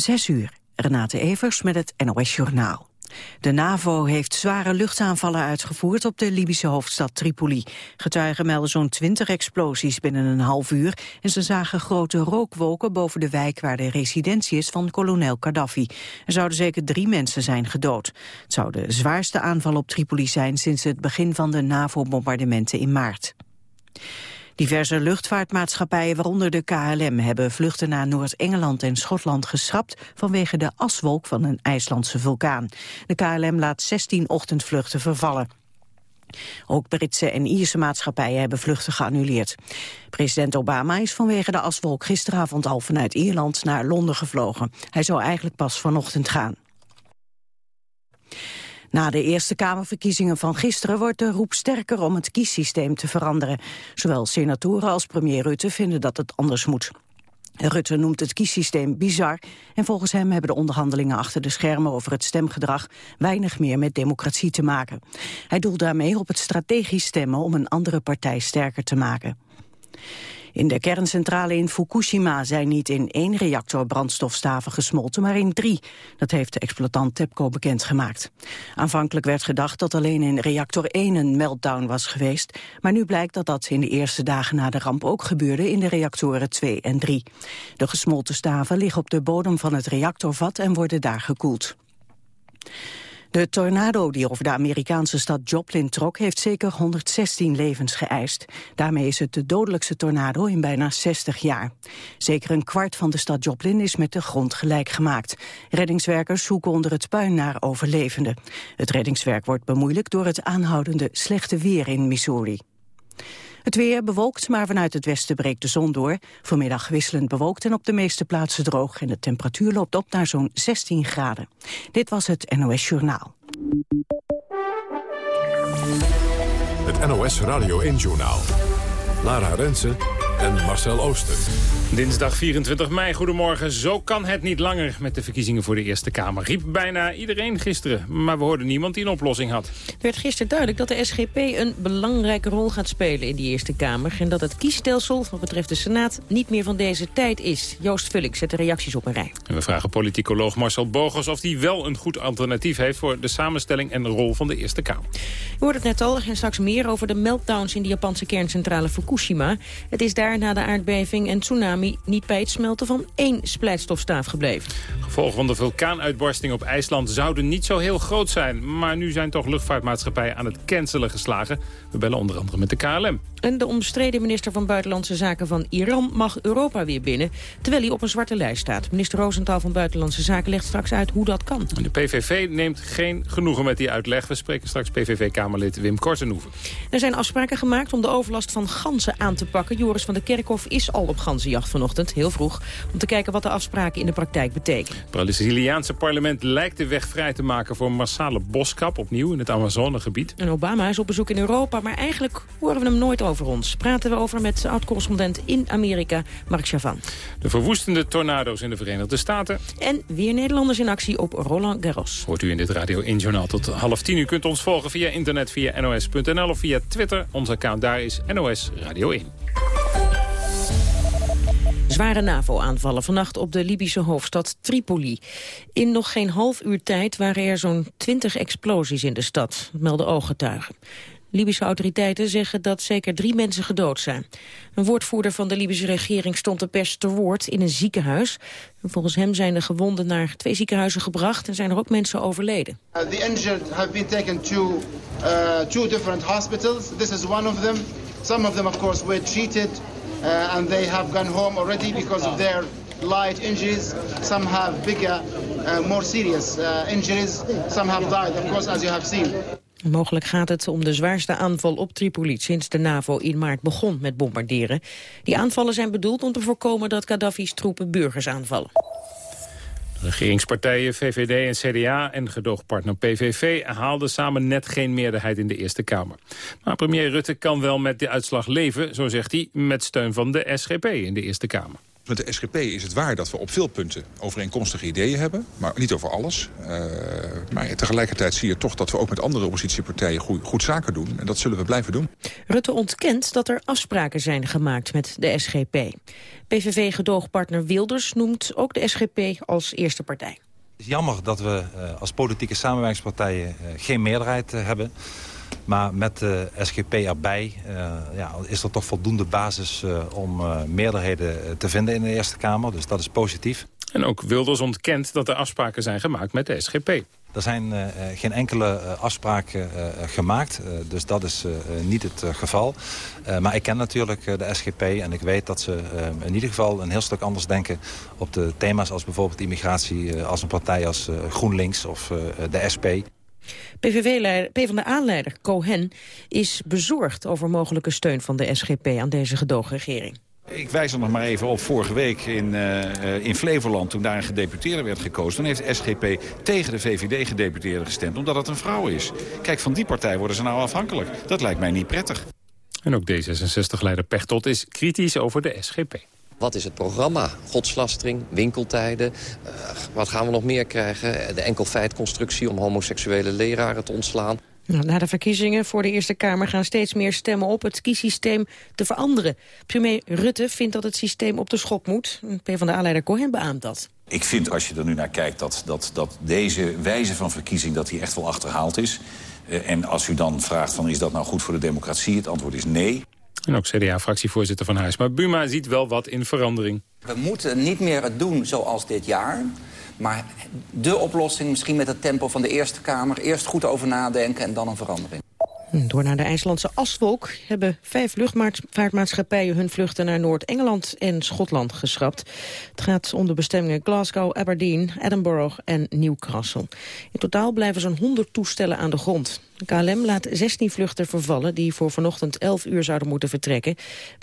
Zes uur. Renate Evers met het NOS Journaal. De NAVO heeft zware luchtaanvallen uitgevoerd op de Libische hoofdstad Tripoli. Getuigen melden zo'n 20 explosies binnen een half uur... en ze zagen grote rookwolken boven de wijk waar de residentie is van kolonel Gaddafi. Er zouden zeker drie mensen zijn gedood. Het zou de zwaarste aanval op Tripoli zijn sinds het begin van de NAVO-bombardementen in maart. Diverse luchtvaartmaatschappijen, waaronder de KLM, hebben vluchten naar Noord-Engeland en Schotland geschrapt vanwege de aswolk van een IJslandse vulkaan. De KLM laat 16 ochtendvluchten vervallen. Ook Britse en Ierse maatschappijen hebben vluchten geannuleerd. President Obama is vanwege de aswolk gisteravond al vanuit Ierland naar Londen gevlogen. Hij zou eigenlijk pas vanochtend gaan. Na de Eerste Kamerverkiezingen van gisteren wordt de roep sterker om het kiessysteem te veranderen. Zowel senatoren als premier Rutte vinden dat het anders moet. Rutte noemt het kiessysteem bizar en volgens hem hebben de onderhandelingen achter de schermen over het stemgedrag weinig meer met democratie te maken. Hij doelt daarmee op het strategisch stemmen om een andere partij sterker te maken. In de kerncentrale in Fukushima zijn niet in één reactor brandstofstaven gesmolten, maar in drie. Dat heeft de exploitant TEPCO bekendgemaakt. Aanvankelijk werd gedacht dat alleen in reactor 1 een meltdown was geweest, maar nu blijkt dat dat in de eerste dagen na de ramp ook gebeurde in de reactoren 2 en 3. De gesmolten staven liggen op de bodem van het reactorvat en worden daar gekoeld. De tornado die over de Amerikaanse stad Joplin trok... heeft zeker 116 levens geëist. Daarmee is het de dodelijkste tornado in bijna 60 jaar. Zeker een kwart van de stad Joplin is met de grond gelijk gemaakt. Reddingswerkers zoeken onder het puin naar overlevenden. Het reddingswerk wordt bemoeilijkt door het aanhoudende slechte weer in Missouri. Het weer bewolkt, maar vanuit het westen breekt de zon door. Vanmiddag wisselend bewolkt en op de meeste plaatsen droog. En de temperatuur loopt op naar zo'n 16 graden. Dit was het NOS Journaal. Het NOS Radio 1 Journaal. Lara Rensen en Marcel Ooster. Dinsdag 24 mei, goedemorgen. Zo kan het niet langer met de verkiezingen voor de Eerste Kamer. Riep bijna iedereen gisteren, maar we hoorden niemand die een oplossing had. Het werd gisteren duidelijk dat de SGP een belangrijke rol gaat spelen in die Eerste Kamer. En dat het kiesstelsel, wat betreft de Senaat, niet meer van deze tijd is. Joost Vullink zet de reacties op een rij. En we vragen politicoloog Marcel Bogers of hij wel een goed alternatief heeft... voor de samenstelling en de rol van de Eerste Kamer. Je hoort het net al en straks meer over de meltdowns in de Japanse kerncentrale Fukushima. Het is daar na de aardbeving en tsunami niet bij het smelten van één splijtstofstaaf gebleven. Gevolgen van de vulkaanuitbarsting op IJsland zouden niet zo heel groot zijn. Maar nu zijn toch luchtvaartmaatschappijen aan het cancelen geslagen. We bellen onder andere met de KLM. En de omstreden minister van Buitenlandse Zaken van Iran mag Europa weer binnen... terwijl hij op een zwarte lijst staat. Minister Rosenthal van Buitenlandse Zaken legt straks uit hoe dat kan. De PVV neemt geen genoegen met die uitleg. We spreken straks PVV-Kamerlid Wim Kortenhoeven. Er zijn afspraken gemaakt om de overlast van ganzen aan te pakken. Joris van der Kerkhof is al op ganzenjacht vanochtend, heel vroeg... om te kijken wat de afspraken in de praktijk betekenen. Het Braziliaanse parlement lijkt de weg vrij te maken... voor massale boskap, opnieuw in het Amazonegebied. En Obama is op bezoek in Europa, maar eigenlijk horen we hem nooit over ons. Praten we over met oud-correspondent in Amerika, Mark Chavan. De verwoestende tornado's in de Verenigde Staten. En weer Nederlanders in actie op Roland Garros. Hoort u in dit Radio 1 Journaal tot half tien. U kunt ons volgen via internet, via nos.nl of via Twitter. Ons account daar is NOS Radio 1. Zware NAVO-aanvallen vannacht op de Libische hoofdstad Tripoli. In nog geen half uur tijd waren er zo'n twintig explosies in de stad, melden ooggetuigen. Libische autoriteiten zeggen dat zeker drie mensen gedood zijn. Een woordvoerder van de Libische regering stond de pers te woord in een ziekenhuis. volgens hem zijn de gewonden naar twee ziekenhuizen gebracht en zijn er ook mensen overleden. Uh, the injured have been taken to uh, two different hospitals. This is one of them. Some of them of course were treated uh, and they have gone home already because of their light injuries. Some have bigger, uh, more serious uh, injuries. Some have died, of course, as you have seen. Mogelijk gaat het om de zwaarste aanval op Tripoli sinds de NAVO in maart begon met bombarderen. Die aanvallen zijn bedoeld om te voorkomen dat Gaddafi's troepen burgers aanvallen. De regeringspartijen VVD en CDA en gedoogpartner PVV haalden samen net geen meerderheid in de Eerste Kamer. Maar premier Rutte kan wel met de uitslag leven, zo zegt hij, met steun van de SGP in de Eerste Kamer. Met de SGP is het waar dat we op veel punten overeenkomstige ideeën hebben. Maar niet over alles. Uh, maar tegelijkertijd zie je toch dat we ook met andere oppositiepartijen goed, goed, zaken doen. En dat zullen we blijven doen. Rutte ontkent dat er afspraken zijn gemaakt met de SGP. PVV-gedoogpartner Wilders noemt ook de SGP als eerste partij. Het is jammer dat we uh, als politieke samenwerkingspartijen uh, geen meerderheid hebben. Maar met de SGP erbij uh, ja, is er toch voldoende basis uh, om uh, meerderheden te vinden in de Eerste Kamer. Dus dat is positief. En ook Wilders ontkent dat er afspraken zijn gemaakt met de SGP. Er zijn uh, geen enkele uh, afspraken uh, gemaakt, dus dat is niet het geval. maar ik ken natuurlijk de SGP en ik weet dat ze in ieder geval een heel stuk anders denken... op de thema's als bijvoorbeeld immigratie als een partij als GroenLinks of de SP. PvdA-leider Cohen is bezorgd over mogelijke steun van de SGP aan deze gedoogregering. Ik wijs er nog maar even op vorige week in, uh, in Flevoland... toen daar een gedeputeerde werd gekozen. Toen heeft de SGP tegen de VVD-gedeputeerde gestemd... omdat het een vrouw is. Kijk, van die partij worden ze nou afhankelijk. Dat lijkt mij niet prettig. En ook D66-leider Pechtold is kritisch over de SGP. Wat is het programma? Godslastering, winkeltijden. Uh, wat gaan we nog meer krijgen? De enkelfeitconstructie om homoseksuele leraren te ontslaan. Nou, na de verkiezingen voor de Eerste Kamer gaan steeds meer stemmen op het kiesysteem te veranderen. Premier Rutte vindt dat het systeem op de schop moet. PvdA-leider Cohen beaamt dat. Ik vind als je er nu naar kijkt dat, dat, dat deze wijze van verkiezing dat die echt wel achterhaald is. Uh, en als u dan vraagt van is dat nou goed voor de democratie? Het antwoord is nee. En ook CDA-fractievoorzitter van Huis. Maar Buma ziet wel wat in verandering. We moeten niet meer het doen zoals dit jaar. Maar de oplossing misschien met het tempo van de Eerste Kamer. Eerst goed over nadenken en dan een verandering. Door naar de IJslandse aswolk hebben vijf luchtvaartmaatschappijen hun vluchten naar Noord-Engeland en Schotland geschrapt. Het gaat om de bestemmingen Glasgow, Aberdeen, Edinburgh en Newcastle. In totaal blijven zo'n 100 toestellen aan de grond. KLM laat 16 vluchten vervallen die voor vanochtend 11 uur zouden moeten vertrekken.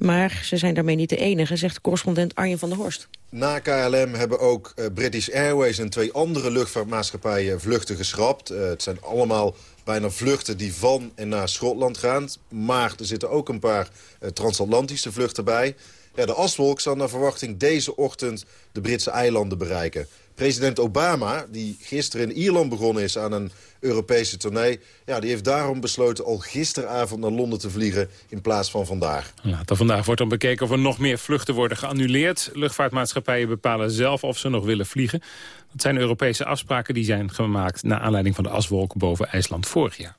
Maar ze zijn daarmee niet de enige, zegt correspondent Arjen van der Horst. Na KLM hebben ook uh, British Airways en twee andere luchtvaartmaatschappijen vluchten geschrapt. Uh, het zijn allemaal bijna vluchten die van en naar Schotland gaan. Maar er zitten ook een paar uh, transatlantische vluchten bij. Ja, de aswolk zal naar verwachting deze ochtend de Britse eilanden bereiken. President Obama, die gisteren in Ierland begonnen is aan een Europese tournee... Ja, die heeft daarom besloten al gisteravond naar Londen te vliegen in plaats van vandaag. Later vandaag wordt dan bekeken of er nog meer vluchten worden geannuleerd. Luchtvaartmaatschappijen bepalen zelf of ze nog willen vliegen. Dat zijn Europese afspraken die zijn gemaakt... naar aanleiding van de aswolk boven IJsland vorig jaar.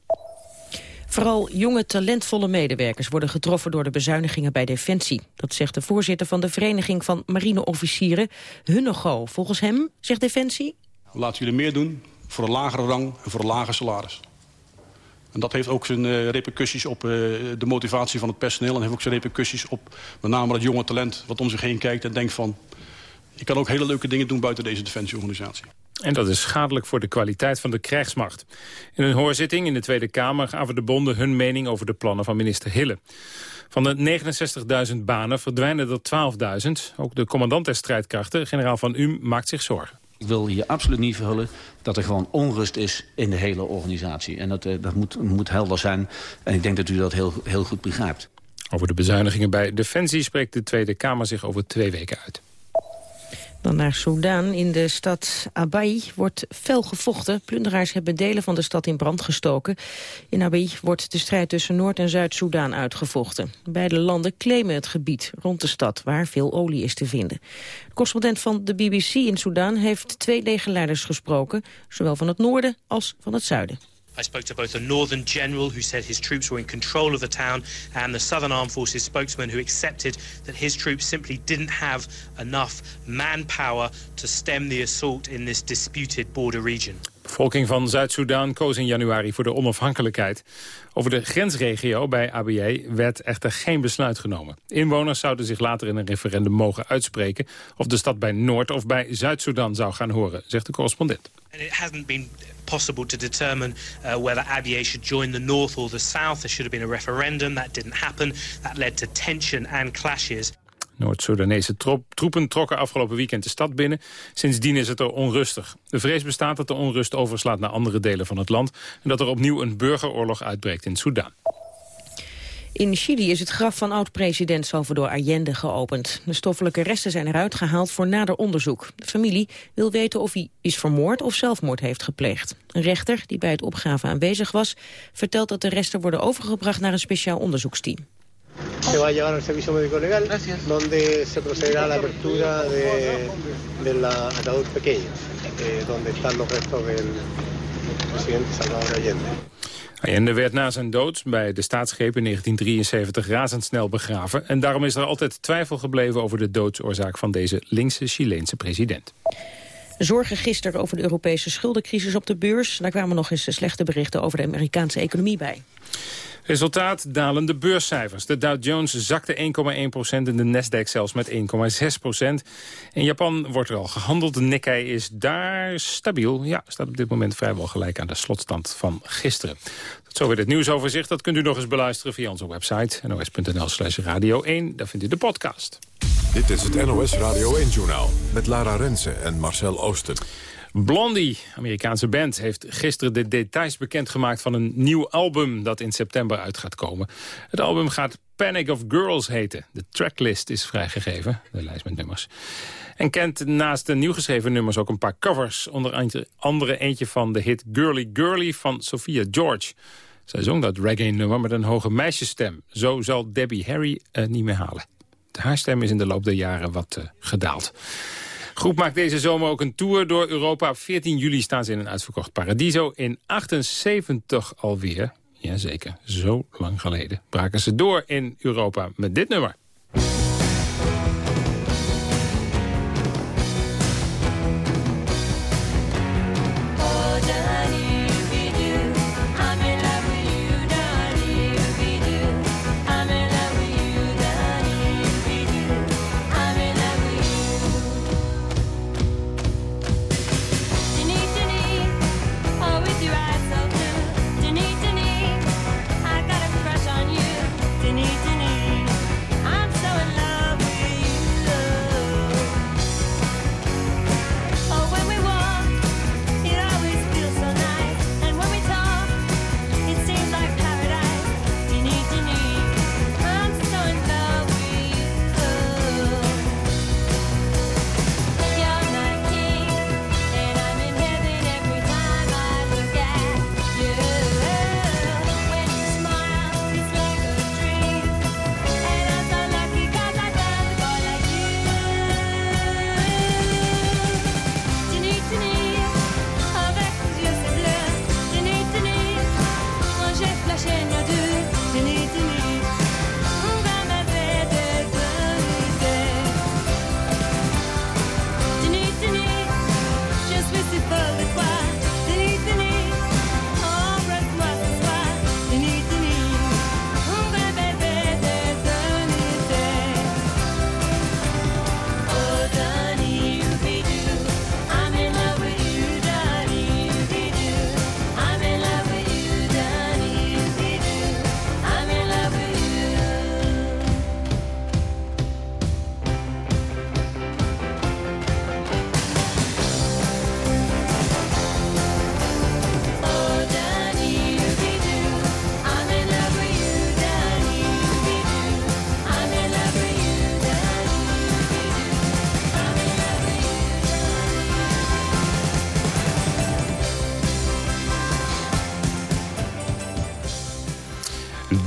Vooral jonge, talentvolle medewerkers worden getroffen door de bezuinigingen bij Defensie. Dat zegt de voorzitter van de Vereniging van Marineofficieren, Hunnego. Volgens hem, zegt Defensie... Laten jullie meer doen voor een lagere rang en voor een lager salaris. En dat heeft ook zijn uh, repercussies op uh, de motivatie van het personeel... en heeft ook zijn repercussies op met name dat jonge talent... wat om zich heen kijkt en denkt van... ik kan ook hele leuke dingen doen buiten deze defensieorganisatie. En dat is schadelijk voor de kwaliteit van de krijgsmacht. In een hoorzitting in de Tweede Kamer gaven de bonden hun mening over de plannen van minister Hille. Van de 69.000 banen verdwijnen er 12.000. Ook de commandant der strijdkrachten, generaal Van Um, maakt zich zorgen. Ik wil hier absoluut niet verhullen dat er gewoon onrust is in de hele organisatie. En dat, uh, dat moet, moet helder zijn. En ik denk dat u dat heel, heel goed begrijpt. Over de bezuinigingen bij Defensie spreekt de Tweede Kamer zich over twee weken uit. Dan naar Soudaan. In de stad Abai wordt fel gevochten. Plunderaars hebben delen van de stad in brand gestoken. In Abai wordt de strijd tussen Noord- en Zuid-Soedan uitgevochten. Beide landen claimen het gebied rond de stad waar veel olie is te vinden. De correspondent van de BBC in Soudaan heeft twee legerleiders gesproken. Zowel van het noorden als van het zuiden. I spoke to both a northern general who said his troops were in control of the town and the southern armed forces spokesman who accepted that his troops simply didn't have enough manpower to stem the assault in this disputed border region. De bevolking van Zuid-Soedan koos in januari voor de onafhankelijkheid. Over de grensregio bij ABA werd echter geen besluit genomen. Inwoners zouden zich later in een referendum mogen uitspreken... of de stad bij Noord- of bij Zuid-Soedan zou gaan horen, zegt de correspondent. And it hasn't been possible to determine uh, whether Abyei should join the north or the south. There should have been a referendum. That didn't happen. That led to tension and clashes. Noord-Soedanese troepen trokken afgelopen weekend de stad binnen. Sindsdien is het er onrustig. De vrees bestaat dat de onrust overslaat naar andere delen van het land... en dat er opnieuw een burgeroorlog uitbreekt in Soedan. In Chili is het graf van oud-president Salvador Allende geopend. De stoffelijke resten zijn eruit gehaald voor nader onderzoek. De familie wil weten of hij is vermoord of zelfmoord heeft gepleegd. Een rechter, die bij het opgave aanwezig was... vertelt dat de resten worden overgebracht naar een speciaal onderzoeksteam. Se va a llevar al servicio médico legal, donde se procederá a la apertura de, de la ataúd pequeño, eh, donde están los restos del presidente Salvador Allende. Allende werd na zijn dood bij de staatsgreep in 1973 razendsnel begraven. En daarom is er altijd twijfel gebleven over de doodsoorzaak van deze linkse Chileense president. Zorgen gisteren over de Europese schuldencrisis op de beurs. Daar kwamen nog eens slechte berichten over de Amerikaanse economie bij. Resultaat dalende beurscijfers. De Dow Jones zakte 1,1% en de Nasdaq zelfs met 1,6% In Japan wordt er al gehandeld. De Nikkei is daar stabiel. Ja, staat op dit moment vrijwel gelijk aan de slotstand van gisteren. Tot zover het nieuwsoverzicht. Dat kunt u nog eens beluisteren via onze website nos.nl slash radio 1. Daar vindt u de podcast. Dit is het NOS Radio 1-journaal met Lara Rensen en Marcel Oosten. Blondie, Amerikaanse band, heeft gisteren de details bekendgemaakt van een nieuw album dat in september uit gaat komen. Het album gaat Panic of Girls heten. De tracklist is vrijgegeven, de lijst met nummers. En kent naast de nieuw geschreven nummers ook een paar covers. Onder andere eentje van de hit Girly Girly van Sophia George. Zij zong dat reggae-nummer met een hoge meisjesstem. Zo zal Debbie Harry uh, niet meer halen. Haar stem is in de loop der jaren wat uh, gedaald groep maakt deze zomer ook een tour door Europa. Op 14 juli staan ze in een uitverkocht Paradiso. In 78 alweer, jazeker, zo lang geleden... braken ze door in Europa met dit nummer.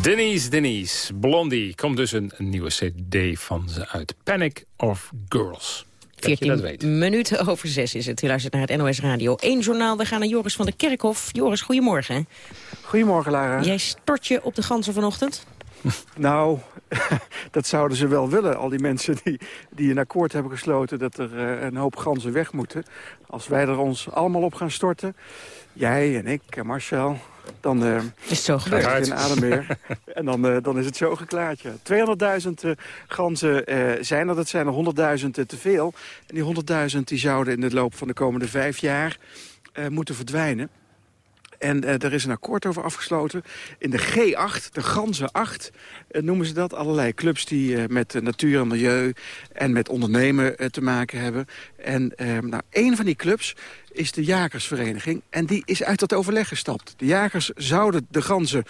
Denise Denise, Blondie, komt dus een, nieuwe cd van ze uit. Panic of Girls. 14 minuten over zes is het. U luistert naar het NOS Radio 1 journaal. We gaan naar Joris van der Kerkhof. Joris, goedemorgen. Goedemorgen, Lara. Jij stort je op de ganzen vanochtend? Nou, dat zouden ze wel willen, al die mensen die, die een akkoord hebben gesloten... dat er uh, een hoop ganzen weg moeten. Als wij er ons allemaal op gaan storten, jij en ik en Marcel dan uh, is het zo gebeurd. en dan, uh, dan is het zo geklaard, ja. 200.000 uh, ganzen zijn er, dat zijn er 100.000 te veel. En die 100.000 die zouden in de loop van de komende vijf jaar moeten verdwijnen. En uh, er is een akkoord over afgesloten. In de G8, de Ganzen 8, uh, noemen ze dat. Allerlei clubs die uh, met natuur en milieu en met ondernemen te maken hebben. En nou, een van die clubs is de jagersvereniging. En die is uit dat overleg gestapt. De jagers zouden de ganzen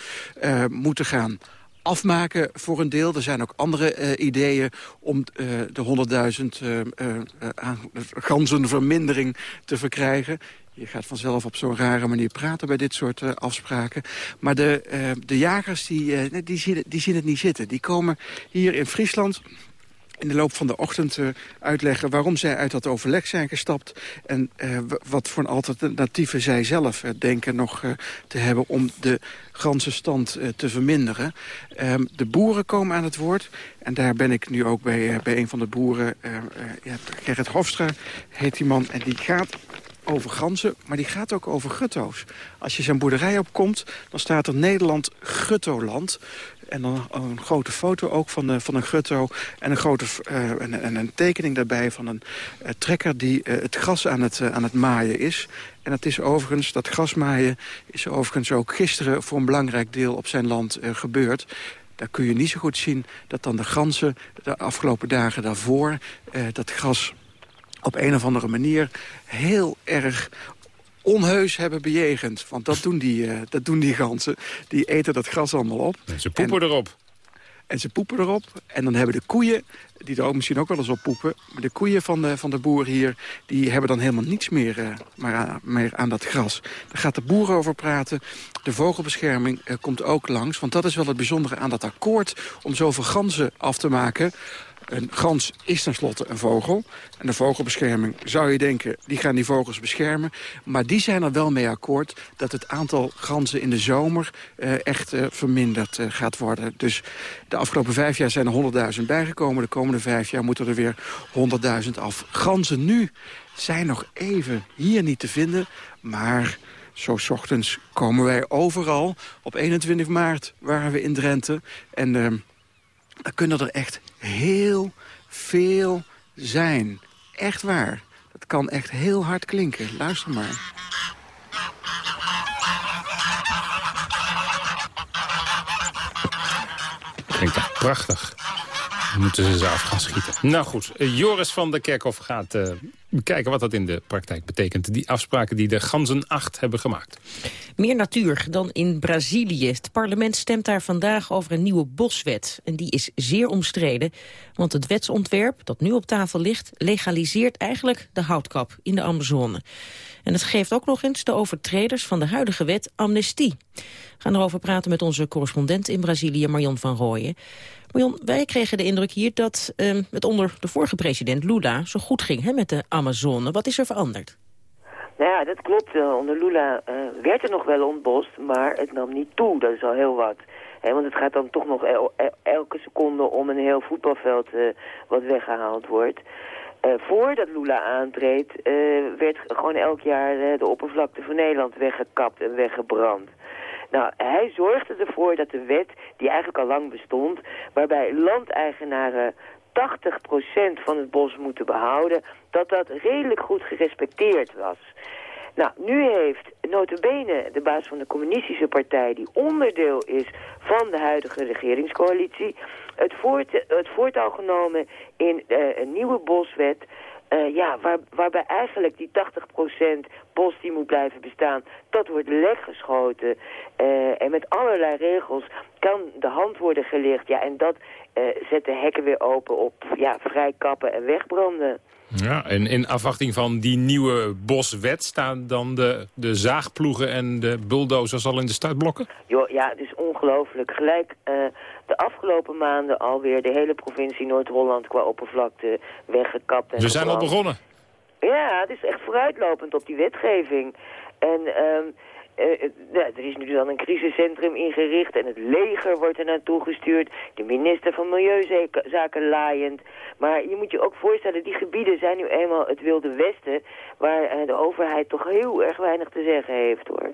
moeten gaan afmaken voor een deel. Er zijn ook andere ideeën om de 100.000 ganzenvermindering te verkrijgen. Je gaat vanzelf op zo'n rare manier praten bij dit soort uh, afspraken. Maar de, uh, de jagers die, uh, die, zien, die het niet zitten. Die komen hier in Friesland in de loop van de ochtend uitleggen waarom zij uit dat overleg zijn gestapt... en wat voor een alternatieven zij zelf denken nog te hebben om de ganzenstand te verminderen. Ehm, de boeren komen aan het woord en daar ben ik nu ook bij, bij een van de boeren. Gerrit Hofstra heet die man en die gaat over ganzen, maar die gaat ook over gutto's. Als je zijn boerderij opkomt, dan staat er Nederland Guttoland. En dan een grote foto ook van, van een gutto. En een, grote, uh, een, een, tekening daarbij van een uh, trekker die uh, het gras aan het, aan het maaien is. En dat is overigens, dat grasmaaien is overigens ook gisteren voor een belangrijk deel op zijn land gebeurd. Daar kun je niet zo goed zien dat dan de ganzen de afgelopen dagen daarvoor dat gras op een of andere manier heel erg onheus hebben bejegend. Want dat doen die, uh, dat doen die ganzen. Die eten dat gras allemaal op. En ze poepen en, erop. En ze poepen erop. En dan hebben de koeien, die er ook misschien ook wel eens op poepen... maar de koeien van de, van de boer hier, die hebben dan helemaal niets meer, uh, maar aan, meer aan dat gras. Daar gaat de boer over praten. De vogelbescherming uh, komt ook langs. Want dat is wel het bijzondere aan dat akkoord... om zoveel ganzen af te maken een gans is tenslotte een vogel. En de vogelbescherming zou je denken, die gaan die vogels beschermen. Maar die zijn er wel mee akkoord dat het aantal ganzen in de zomer uh, echt uh, verminderd uh, gaat worden. Dus de afgelopen vijf jaar zijn er 100.000 bijgekomen. De komende vijf jaar moeten er weer 100.000 af. Ganzen nu zijn nog even hier niet te vinden, maar... Zo s ochtends komen wij overal. Op 21 maart waren we in Drenthe. En uh, dan kunnen er echt heel veel zijn. Echt waar. Dat kan echt heel hard klinken. Luister maar. Klinkt echt prachtig. Dan moeten ze ze af gaan schieten. Nou goed, Joris van der Kerkhof gaat uh, kijken wat dat in de praktijk betekent. Die afspraken die de ganzen acht hebben gemaakt. Meer natuur dan in Brazilië. Het parlement stemt daar vandaag over een nieuwe boswet. En die is zeer omstreden, want het wetsontwerp dat nu op tafel ligt... legaliseert eigenlijk de houtkap in de Amazone. En het geeft ook nog eens de overtreders van de huidige wet amnestie. We gaan erover praten met onze correspondent in Brazilië, Marion van Rooyen. Wij kregen de indruk hier dat uh, het onder de vorige president Lula zo goed ging met de Amazone. Wat is er veranderd? Nou ja, dat klopt. Onder Lula uh, werd er nog wel ontbost, maar het nam niet toe. Dat is al heel wat. Want het gaat dan toch nog el el elke seconde om een heel voetbalveld uh, wat weggehaald wordt. Uh, voordat Lula aantreedt, werd gewoon elk jaar de oppervlakte van Nederland weggekapt en weggebrand. Nou, hij zorgde ervoor dat de wet, die eigenlijk al lang bestond, waarbij landeigenaren 80% van het bos moeten behouden, dat dat redelijk goed gerespecteerd was. Nou, nu heeft notabene de baas van de communistische partij... die onderdeel is van de huidige regeringscoalitie... het, het voortouw genomen in uh, een nieuwe boswet... Uh, ja, waar, waarbij eigenlijk die 80% bos die moet blijven bestaan, dat wordt lekgeschoten. Uh, en met allerlei regels kan de hand worden gelicht. Ja, en dat uh, zet de hekken weer open op ja, vrijkappen en wegbranden. Ja, en in afwachting van die nieuwe boswet staan dan de, de zaagploegen en de bulldozers al in de startblokken? Jo, ja, het is ongelooflijk. Gelijk de afgelopen maanden alweer de hele provincie Noord-Holland qua oppervlakte weggekapt. En We zijn al begonnen. Ja, het is echt vooruitlopend op die wetgeving. En... Um, uh, ja, er is nu dan een crisiscentrum ingericht en het leger wordt er naartoe gestuurd. De minister van Milieuzaken laaiend. Maar je moet je ook voorstellen, die gebieden zijn nu eenmaal het wilde westen... waar uh, de overheid toch heel erg weinig te zeggen heeft, hoor.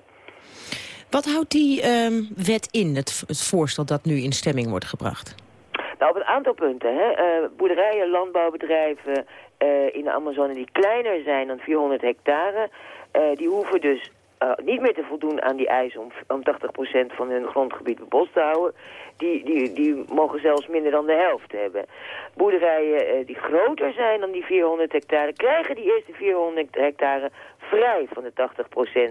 Wat houdt die uh, wet in, het, voorstel dat nu in stemming wordt gebracht? Nou, op een aantal punten. Hè. Uh, boerderijen, landbouwbedrijven in de Amazone die kleiner zijn dan 400 hectare... die hoeven dus eh, niet meer te voldoen aan die eisen om, om 80% van hun grondgebied bebost te houden. Die, die, die mogen zelfs minder dan de helft hebben. Boerderijen die groter zijn dan die 400 hectare krijgen die eerste 400 hectare vrij van de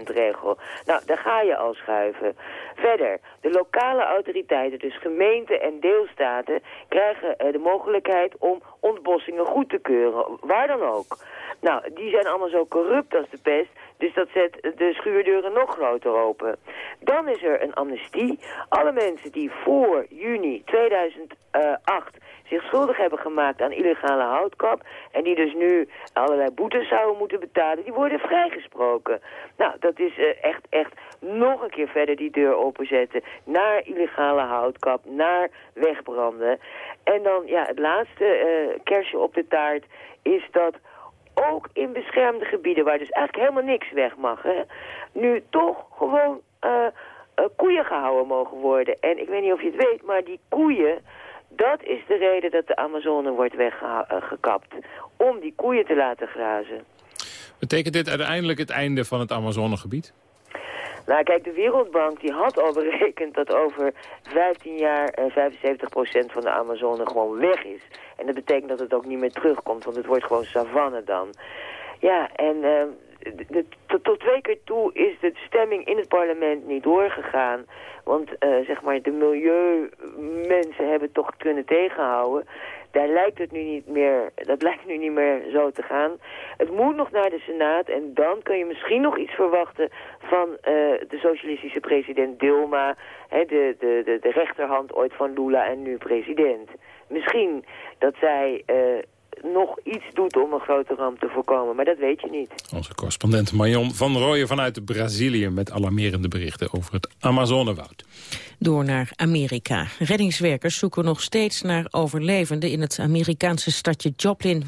80% regel. Nou, daar ga je al schuiven. Verder, de lokale autoriteiten, dus gemeenten en deelstaten, krijgen uh, de mogelijkheid om ontbossingen goed te keuren. Waar dan ook. Nou, die zijn allemaal zo corrupt als de pest. Dus dat zet de schuurdeuren nog groter open. Dan is er een amnestie. Alle mensen die voor juni 2008 zich schuldig hebben gemaakt aan illegale houtkap... en die dus nu allerlei boetes zouden moeten betalen... die worden vrijgesproken. Nou, dat is uh, echt, echt nog een keer verder die deur openzetten... naar illegale houtkap, naar wegbranden. En dan, ja, het laatste uh, kersje op de taart is dat ook in beschermde gebieden, waar dus eigenlijk helemaal niks weg mag, hè, nu toch gewoon uh, koeien gehouden mogen worden. En ik weet niet of je het weet, maar die koeien, dat is de reden dat de Amazone wordt weggekapt. Om die koeien te laten grazen. Betekent dit uiteindelijk het einde van het Amazonegebied? Nou kijk, de Wereldbank die had al berekend dat over 15 jaar uh, 75% van de Amazone gewoon weg is. En dat betekent dat het ook niet meer terugkomt, want het wordt gewoon savanne dan. Ja, en uh, tot, twee keer toe is de stemming in het parlement niet doorgegaan. Want uh, zeg maar, de milieumensen hebben toch kunnen tegenhouden. Daar lijkt het nu niet meer, dat lijkt nu niet meer zo te gaan. Het moet nog naar de Senaat en dan kun je misschien nog iets verwachten van uh, de socialistische president Dilma. Hè, de, de, de, rechterhand ooit van Lula en nu president. Misschien dat zij uh, nog iets doet om een grote ramp te voorkomen. Maar dat weet je niet. Onze correspondent Marion van Rooyen vanuit Brazilië... met alarmerende berichten over het Amazonewoud. Door naar Amerika. Reddingswerkers zoeken nog steeds naar overlevenden... in het Amerikaanse stadje Joplin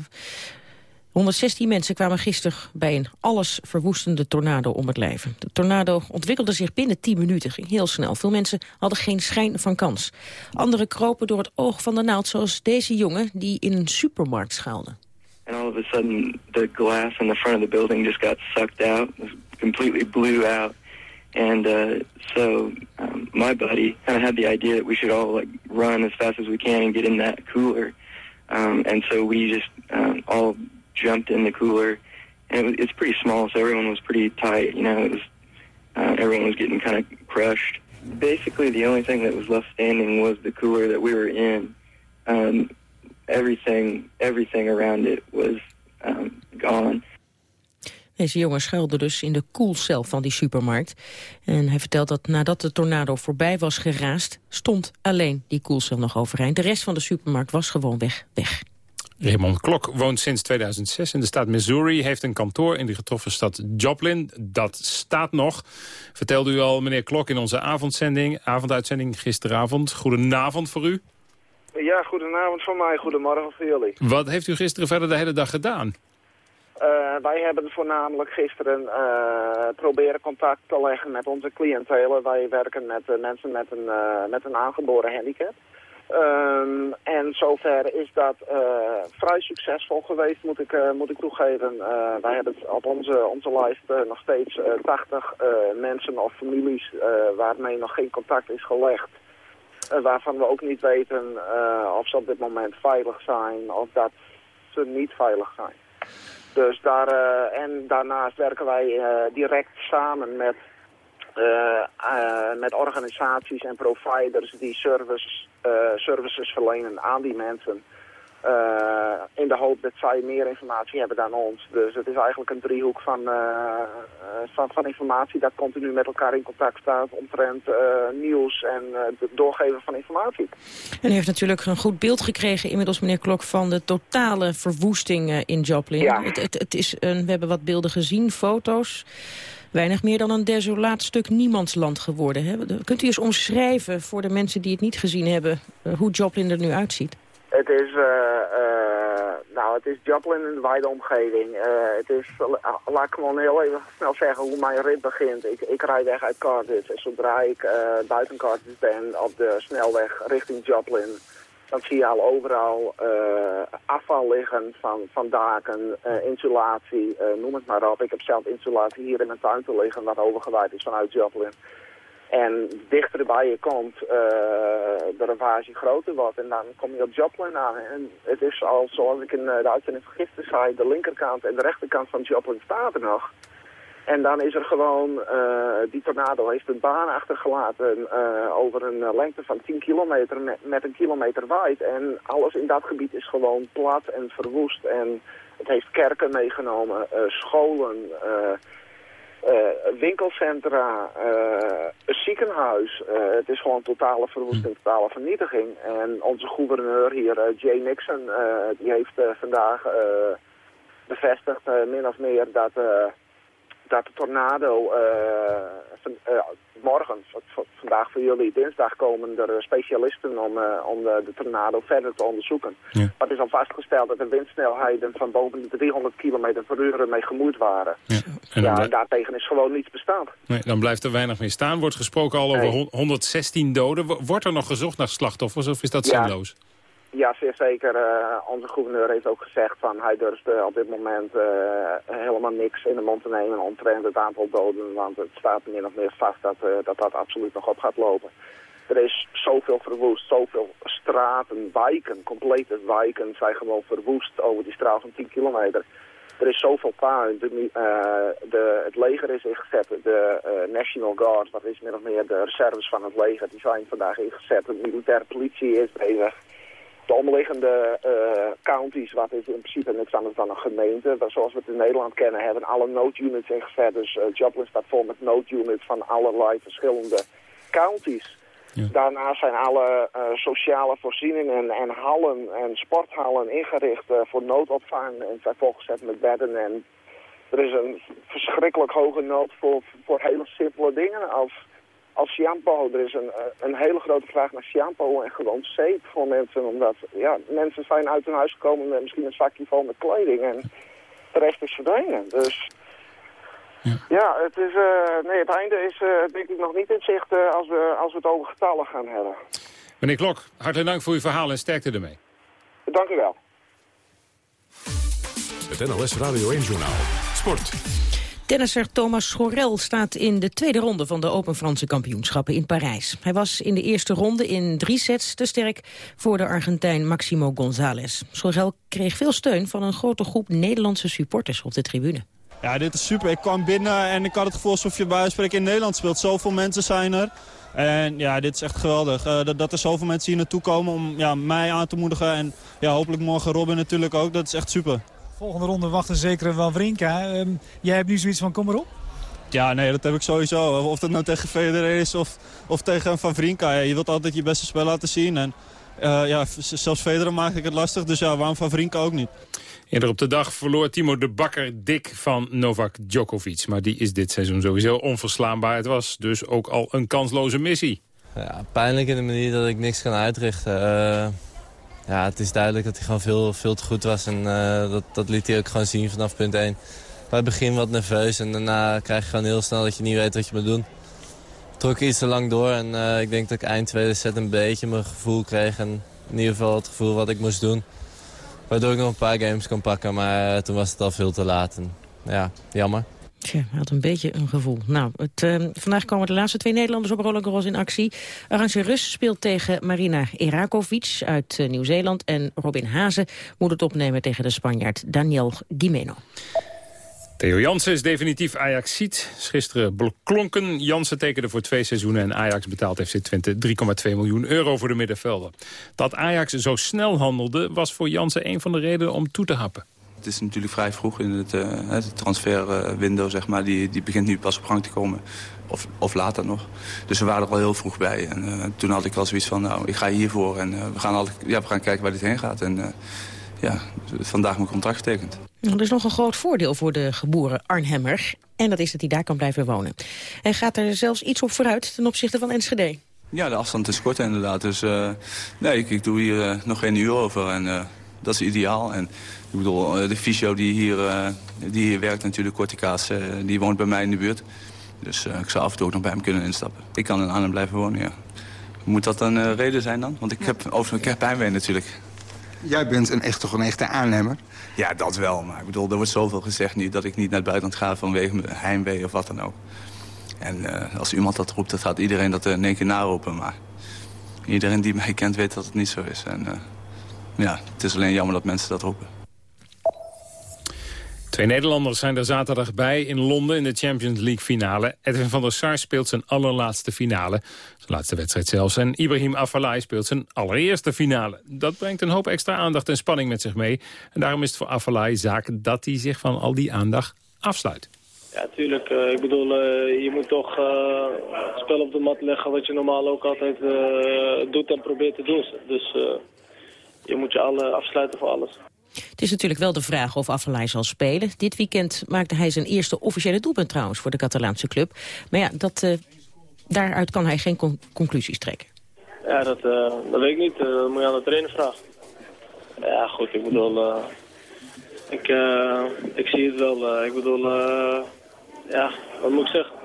116 mensen kwamen gisteren bij een alles verwoestende tornado om het leven. De tornado ontwikkelde zich binnen 10 minuten, ging heel snel. Veel mensen hadden geen schijn van kans. Anderen kropen door het oog van de naald, zoals deze jongen die in een supermarkt schaalde. And all of a sudden the glass in the front of the building just got sucked out, completely blew out. And uh, so um, my buddy kind of had the idea that we should all like run as fast as we can and get in that cooler. Um, and so we just um, all jumped in the cooler. And it was, it's pretty small, so everyone was pretty tight. You know, it was uh, everyone was getting kind of crushed. Basically, the only thing that was left standing was the cooler that we were in. Um, everything, everything around it was um, gone. Deze jongen schuilde dus in de koelcel van die supermarkt. En hij vertelt dat nadat de tornado voorbij was geraast... stond alleen die koelcel nog overeind. De rest van de supermarkt was gewoon weg. weg. Raymond Klok woont sinds 2006 in de staat Missouri. Heeft een kantoor in de getroffen stad Joplin. Dat staat nog. Vertelde u al, meneer Klok, in onze avondzending, avonduitzending gisteravond. Goedenavond voor u. Ja, goedenavond voor mij. Goedemorgen voor jullie. Wat heeft u gisteren verder de hele dag gedaan? Uh, wij hebben voornamelijk gisteren uh, proberen contact te leggen met onze cliëntelen. Wij werken met uh, mensen met een, met een aangeboren handicap. Um, en zover is dat uh, vrij succesvol geweest, moet ik, uh, moet ik toegeven. Uh, wij hebben op onze, onze lijst nog steeds 80 mensen of families waarmee nog geen contact is gelegd. waarvan we ook niet weten of ze op dit moment veilig zijn of dat ze niet veilig zijn. Dus daar, en daarnaast werken wij direct samen met met organisaties en providers die service, uh, services verlenen aan die mensen. in de hoop dat zij meer informatie hebben dan ons. Dus het is eigenlijk een driehoek van, van, van, informatie dat continu met elkaar in contact staat omtrent nieuws en het doorgeven van informatie. En u heeft natuurlijk een goed beeld gekregen inmiddels meneer Klok van de totale verwoesting in Joplin. Ja. Het, het, het is een, we hebben wat beelden gezien, foto's weinig meer dan een desolaat stuk niemandsland geworden. Hè? Kunt u eens omschrijven voor de mensen die het niet gezien hebben... Uh, hoe Joplin er nu uitziet? Het is, uh, uh, nou, het is Joplin in een wijde omgeving. het is, laat ik gewoon heel even snel zeggen hoe mijn rit begint. Ik, ik rijd weg uit Cardiff. En zodra ik buiten Cardiff ben op de snelweg richting Joplin... dan zie je al overal afval liggen van, van daken, insulatie, noem het maar op. Ik heb zelf insulatie hier in mijn tuin te liggen wat overgewaaid is vanuit Joplin. En dichter bij je komt, uh, de ravage groter wordt. En dan kom je op Joplin aan. En het is al, zoals ik in de uitzending van gisteren zei, de linkerkant en de rechterkant van Joplin staat er nog. En dan is er gewoon, uh, die tornado heeft een baan achtergelaten uh, over een lengte van 10 kilometer met, met een kilometer wijd. En alles in dat gebied is gewoon plat en verwoest. En het heeft kerken meegenomen, scholen, winkelcentra, een ziekenhuis. het is gewoon totale verwoesting, totale vernietiging. En onze gouverneur hier, Jay Nixon, die heeft vandaag bevestigd min of meer dat dat de tornado uh, van, uh, morgen, vandaag voor jullie, dinsdag komen er specialisten om, uh, om de, de, tornado verder te onderzoeken. Ja. Maar het is al vastgesteld dat de windsnelheden van boven de 300 km per uur mee gemoeid waren. Ja, en, ja, en daartegen is gewoon niets bestaan. Nee, dan blijft er weinig meer staan. Wordt gesproken al over 116 doden. Wordt er nog gezocht naar slachtoffers of is dat zinloos? Ja, zeer zeker. Uh, onze gouverneur heeft ook gezegd van hij durft uh, op dit moment uh, helemaal niks in de mond te nemen omtrent het aantal doden. Want het staat min of meer vast dat, dat dat absoluut nog op gaat lopen. Er is zoveel verwoest, zoveel straten, wijken, complete wijken zijn gewoon verwoest over die straal van 10 kilometer. Er is zoveel puin. De, het leger is ingezet. De National Guard, dat is min of meer de reserves van het leger, die zijn vandaag ingezet. De militaire politie is bezig de omliggende uh, counties, wat is in principe niks anders dan een gemeente. Zoals we het in Nederland kennen, hebben alle noodunits ingezet. Dus uh, Joplin staat vol met noodunits van allerlei verschillende counties. Ja. Daarnaast zijn alle uh, sociale voorzieningen en hallen en sporthallen ingericht voor noodopvang. En zijn volgezet met bedden. En er is een verschrikkelijk hoge nood voor, voor hele simpele dingen als als shampoo. Er is een, eh, een hele grote vraag naar shampoo en gewoon zeep voor mensen. Omdat ja, mensen zijn uit hun huis gekomen met misschien een zakje vol met kleding. En de rest is verdwenen. Dus ja, ja het, is, uh, nee, het einde is uh, denk ik nog niet in zicht uh, als, we, als we het over getallen gaan hebben. Meneer Klok, hartelijk dank voor uw verhaal en sterkte ermee. Dank u wel. Het NLS Radio 1 Journaal. Sport. Tennisser Thomas Schorel staat in de tweede ronde van de Open Franse kampioenschappen in Parijs. Hij was in de eerste ronde in drie sets te sterk voor de Argentijn Maximo González. Schorel kreeg veel steun van een grote groep Nederlandse supporters op de tribune. Ja, dit is super. Ik kwam binnen en ik had het gevoel alsof je bij uitspreken in Nederland speelt. Zoveel mensen zijn er. En ja, dit is echt geweldig. Uh, dat, dat er zoveel mensen hier naartoe komen om ja, mij aan te moedigen. En ja, hopelijk morgen Robin natuurlijk ook. Dat is echt super. Volgende ronde wacht een zekere Wawrinka. Um, jij hebt nu zoiets van, kom maar op. Ja, nee, dat heb ik sowieso. Of dat nou tegen Federer is of, of tegen Van Vrinka. Ja, je wilt altijd je beste spel laten zien. En uh, ja, zelfs Federer maakt ik het lastig. Dus ja, waarom Van Vrinka ook niet? Eerder op de dag verloor Timo de Bakker dik van Novak Djokovic. Maar die is dit seizoen sowieso onverslaanbaar. Het was dus ook al een kansloze missie. Ja, pijnlijk in de manier dat ik niks kan uitrichten. Uh, ja, het is duidelijk dat hij gewoon veel, veel te goed was. En uh, dat, dat liet hij ook gewoon zien vanaf punt 1. Bij het begin wat nerveus en daarna krijg je gewoon heel snel dat je niet weet wat je moet doen. Trok iets te lang door en uh, ik denk dat ik eind tweede set een beetje mijn gevoel kreeg. En in ieder geval het gevoel wat ik moest doen. Waardoor ik nog een paar games kon pakken, maar uh, toen was het al veel te laat. En, ja, jammer. Hij had een beetje een gevoel. Nou, het, uh, vandaag komen de laatste twee Nederlanders op Roland Garros in actie. Arantje Rus speelt tegen Marina Erakovic uit uh, Nieuw-Zeeland. En Robin Hazen moet het opnemen tegen de Spanjaard Daniel Gimeno. Theo Jansen is definitief Ajax-ziet. Gisteren beklonken. Jansen tekende voor twee seizoenen en Ajax betaalt FC Twente 3,2 miljoen euro voor de middenvelder. Dat Ajax zo snel handelde was voor Jansen een van de redenen om toe te happen. Het is natuurlijk vrij vroeg in het, uh, het transferwindow, zeg maar. Die, die begint nu pas op gang te komen. Of, of later nog. Dus we waren er al heel vroeg bij. En uh, toen had ik al zoiets van, nou, ik ga hiervoor. En uh, we, gaan al, ja, we gaan kijken waar dit heen gaat. En ja, vandaag mijn contract getekend. Er is nog een groot voordeel voor de geboren Arnhemmer. En dat is dat hij daar kan blijven wonen. Hij gaat er zelfs iets op vooruit ten opzichte van Enschede. Ja, de afstand is kort inderdaad. Dus nee, ik, ik doe hier nog geen uur over. En dat is ideaal. En ik bedoel, eh, de fysio die hier, uh, die hier werkt natuurlijk, Kortikaas, uh, die woont bij mij in de buurt. Dus ik zou af en toe ook nog bij hem kunnen instappen. Ik kan in Arnhem blijven wonen, ja. Moet dat een reden zijn dan? Want ik heb over een pijnwee natuurlijk. Jij bent een echt, toch een echte aannemer? Ja, dat wel. Maar ik bedoel, er wordt zoveel gezegd nu dat ik niet naar het buitenland ga vanwege heimwee of wat dan ook. En uh, als iemand dat roept, dan gaat iedereen dat in één keer naroepen. Maar iedereen die mij kent weet dat het niet zo is. En uh, ja, het is alleen jammer dat mensen dat roepen. Twee Nederlanders zijn er zaterdag bij in Londen in de Champions League finale. Edwin van der Sar speelt zijn allerlaatste finale. Zijn laatste wedstrijd zelfs. En Ibrahim Afellay speelt zijn allereerste finale. Dat brengt een hoop extra aandacht en spanning met zich mee. En daarom is het voor Afellay zaak dat hij zich van al die aandacht afsluit. Ja, tuurlijk. Uh, ik bedoel, uh, je moet toch uh, het spel op de mat leggen wat je normaal ook altijd doet en probeert te doen. Dus je moet je alle afsluiten voor alles. Het is natuurlijk wel de vraag of Afellay zal spelen. Dit weekend maakte hij zijn eerste officiële doelpunt trouwens voor de Catalaanse club. Maar ja, dat, uh, daaruit kan hij geen con conclusies trekken. Ja, dat, uh, dat weet ik niet. Uh, dat moet je aan de trainer vragen. Ja, goed, ik bedoel... ik, ik zie het wel. ik bedoel... ja, wat moet ik zeggen?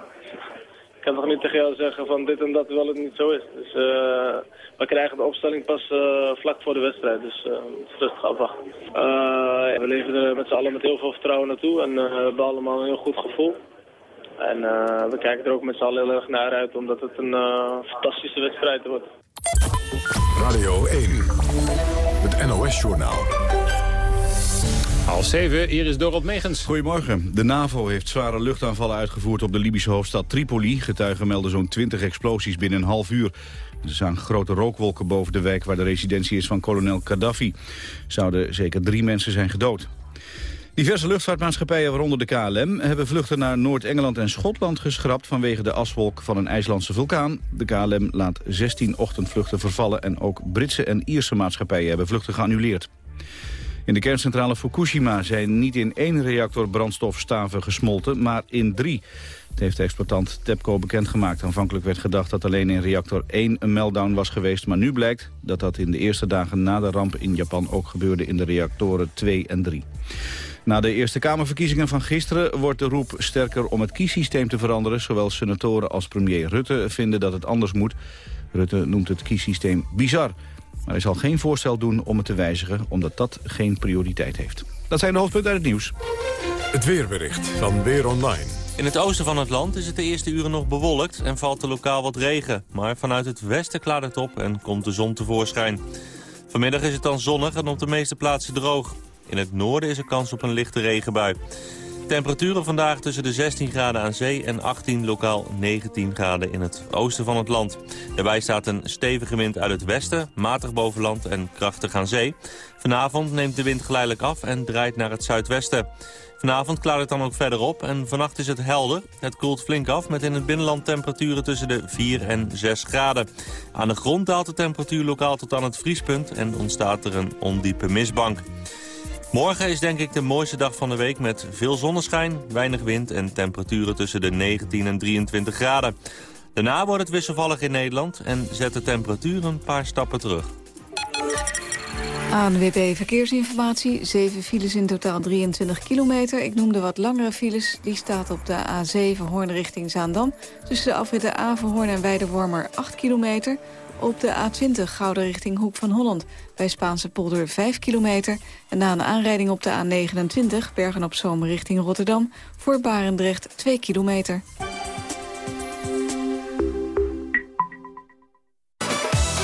Ik kan nog niet tegen jou zeggen van dit en dat, terwijl het niet zo is. Dus uh, we krijgen de opstelling pas uh, vlak voor de wedstrijd. Dus uh, rustig afwachten. we leven er met z'n allen met heel veel vertrouwen naartoe. En we hebben allemaal een heel goed gevoel. En we kijken er ook met z'n allen heel erg naar uit, omdat het een fantastische wedstrijd wordt. Radio 1, het NOS-journaal. Half zeven, hier is Dorot Megens. Goedemorgen. De NAVO heeft zware luchtaanvallen uitgevoerd op de Libische hoofdstad Tripoli. Getuigen melden zo'n 20 explosies binnen een half uur. Er zijn grote rookwolken boven de wijk waar de residentie is van kolonel Gaddafi. Zouden zeker drie mensen zijn gedood. Diverse luchtvaartmaatschappijen, waaronder de KLM... hebben vluchten naar Noord-Engeland en Schotland geschrapt... vanwege de aswolk van een IJslandse vulkaan. De KLM laat 16 ochtendvluchten vervallen... en ook Britse en Ierse maatschappijen hebben vluchten geannuleerd. In de kerncentrale Fukushima zijn niet in één reactor brandstofstaven gesmolten, maar in drie. Het heeft de exploitant TEPCO bekendgemaakt. Aanvankelijk werd gedacht dat alleen in reactor 1 een meltdown was geweest. Maar nu blijkt dat dat in de eerste dagen na de ramp in Japan ook gebeurde in de reactoren 2 en 3. Na de Eerste Kamerverkiezingen van gisteren wordt de roep sterker om het kiessysteem te veranderen. Zowel senatoren als premier Rutte vinden dat het anders moet. Rutte noemt het kiessysteem bizar. Maar hij zal geen voorstel doen om het te wijzigen, omdat dat geen prioriteit heeft. Dat zijn de hoofdpunten uit het nieuws. Het weerbericht van Weer Online. In het oosten van het land is het de eerste uren nog bewolkt en valt er lokaal wat regen. Maar vanuit het westen klaart het op en komt de zon tevoorschijn. Vanmiddag is het dan zonnig en op de meeste plaatsen droog. In het noorden is er kans op een lichte regenbui. Temperaturen vandaag tussen de 16 graden aan zee en 18 lokaal 19 graden in het oosten van het land. Daarbij staat een stevige wind uit het westen, matig boven land en krachtig aan zee. Vanavond neemt de wind geleidelijk af en draait naar het zuidwesten. Vanavond klaart het dan ook verder op en vannacht is het helder. Het koelt flink af met in het binnenland temperaturen tussen de 4 en 6 graden. Aan de grond daalt de temperatuur lokaal tot aan het vriespunt en ontstaat er een ondiepe mistbank. Morgen is denk ik de mooiste dag van de week met veel zonneschijn, weinig wind en temperaturen tussen de 19 en 23 graden. Daarna wordt het wisselvallig in Nederland en zet de temperatuur een paar stappen terug. ANWB Verkeersinformatie. Zeven files in totaal 23 kilometer. Ik noem de wat langere files. Die staat op de A7 Hoorn richting Zaandam. Tussen de afritten Averhoorn en Weidewormer 8 kilometer. Op de A20 Gouden richting Hoek van Holland. Bij Spaanse polder 5 kilometer. En na een aanrijding op de A29 Bergen op Zomer richting Rotterdam... voor Barendrecht 2 kilometer.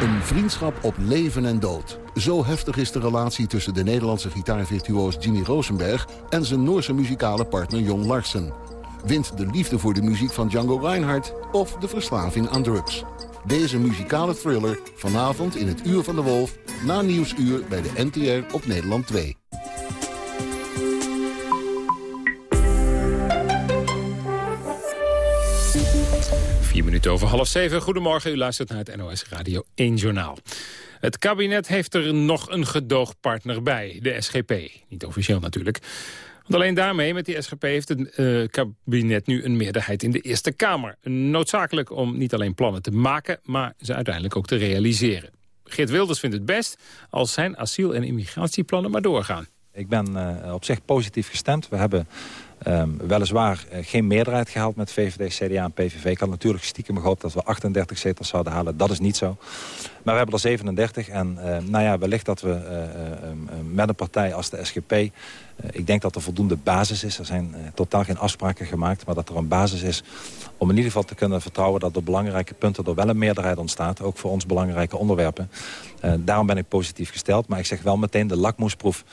Een vriendschap op leven en dood. Zo heftig is de relatie tussen de Nederlandse gitaarvirtuoos Jimmy Rosenberg... en zijn Noorse muzikale partner Jon Larsen. Wint de liefde voor de muziek van Django Reinhardt of de verslaving aan drugs? Deze muzikale thriller vanavond in het Uur van de Wolf... na Nieuwsuur bij de NTR op Nederland 2. Vier minuten over half zeven. Goedemorgen, u luistert naar het NOS Radio 1 Journaal. Het kabinet heeft er nog een gedoogpartner bij, de SGP. Niet officieel natuurlijk. Want alleen daarmee, met die SGP, heeft het uh, kabinet nu een meerderheid in de Eerste Kamer. Noodzakelijk om niet alleen plannen te maken, maar ze uiteindelijk ook te realiseren. Geert Wilders vindt het best als zijn asiel- en immigratieplannen maar doorgaan. Ik ben uh, op zich positief gestemd. We hebben Um, weliswaar uh, geen meerderheid gehaald met VVD, CDA en PVV. Ik had natuurlijk stiekem gehoopt dat we 38 zetels zouden halen. Dat is niet zo. Maar we hebben er 37. En uh, nou ja, wellicht dat we uh, met een partij als de SGP... ik denk dat er voldoende basis is. Er zijn totaal geen afspraken gemaakt. Maar dat er een basis is om in ieder geval te kunnen vertrouwen... dat op belangrijke punten er wel een meerderheid ontstaat. Ook voor ons belangrijke onderwerpen. daarom ben ik positief gesteld. Maar ik zeg wel meteen de lakmoesproef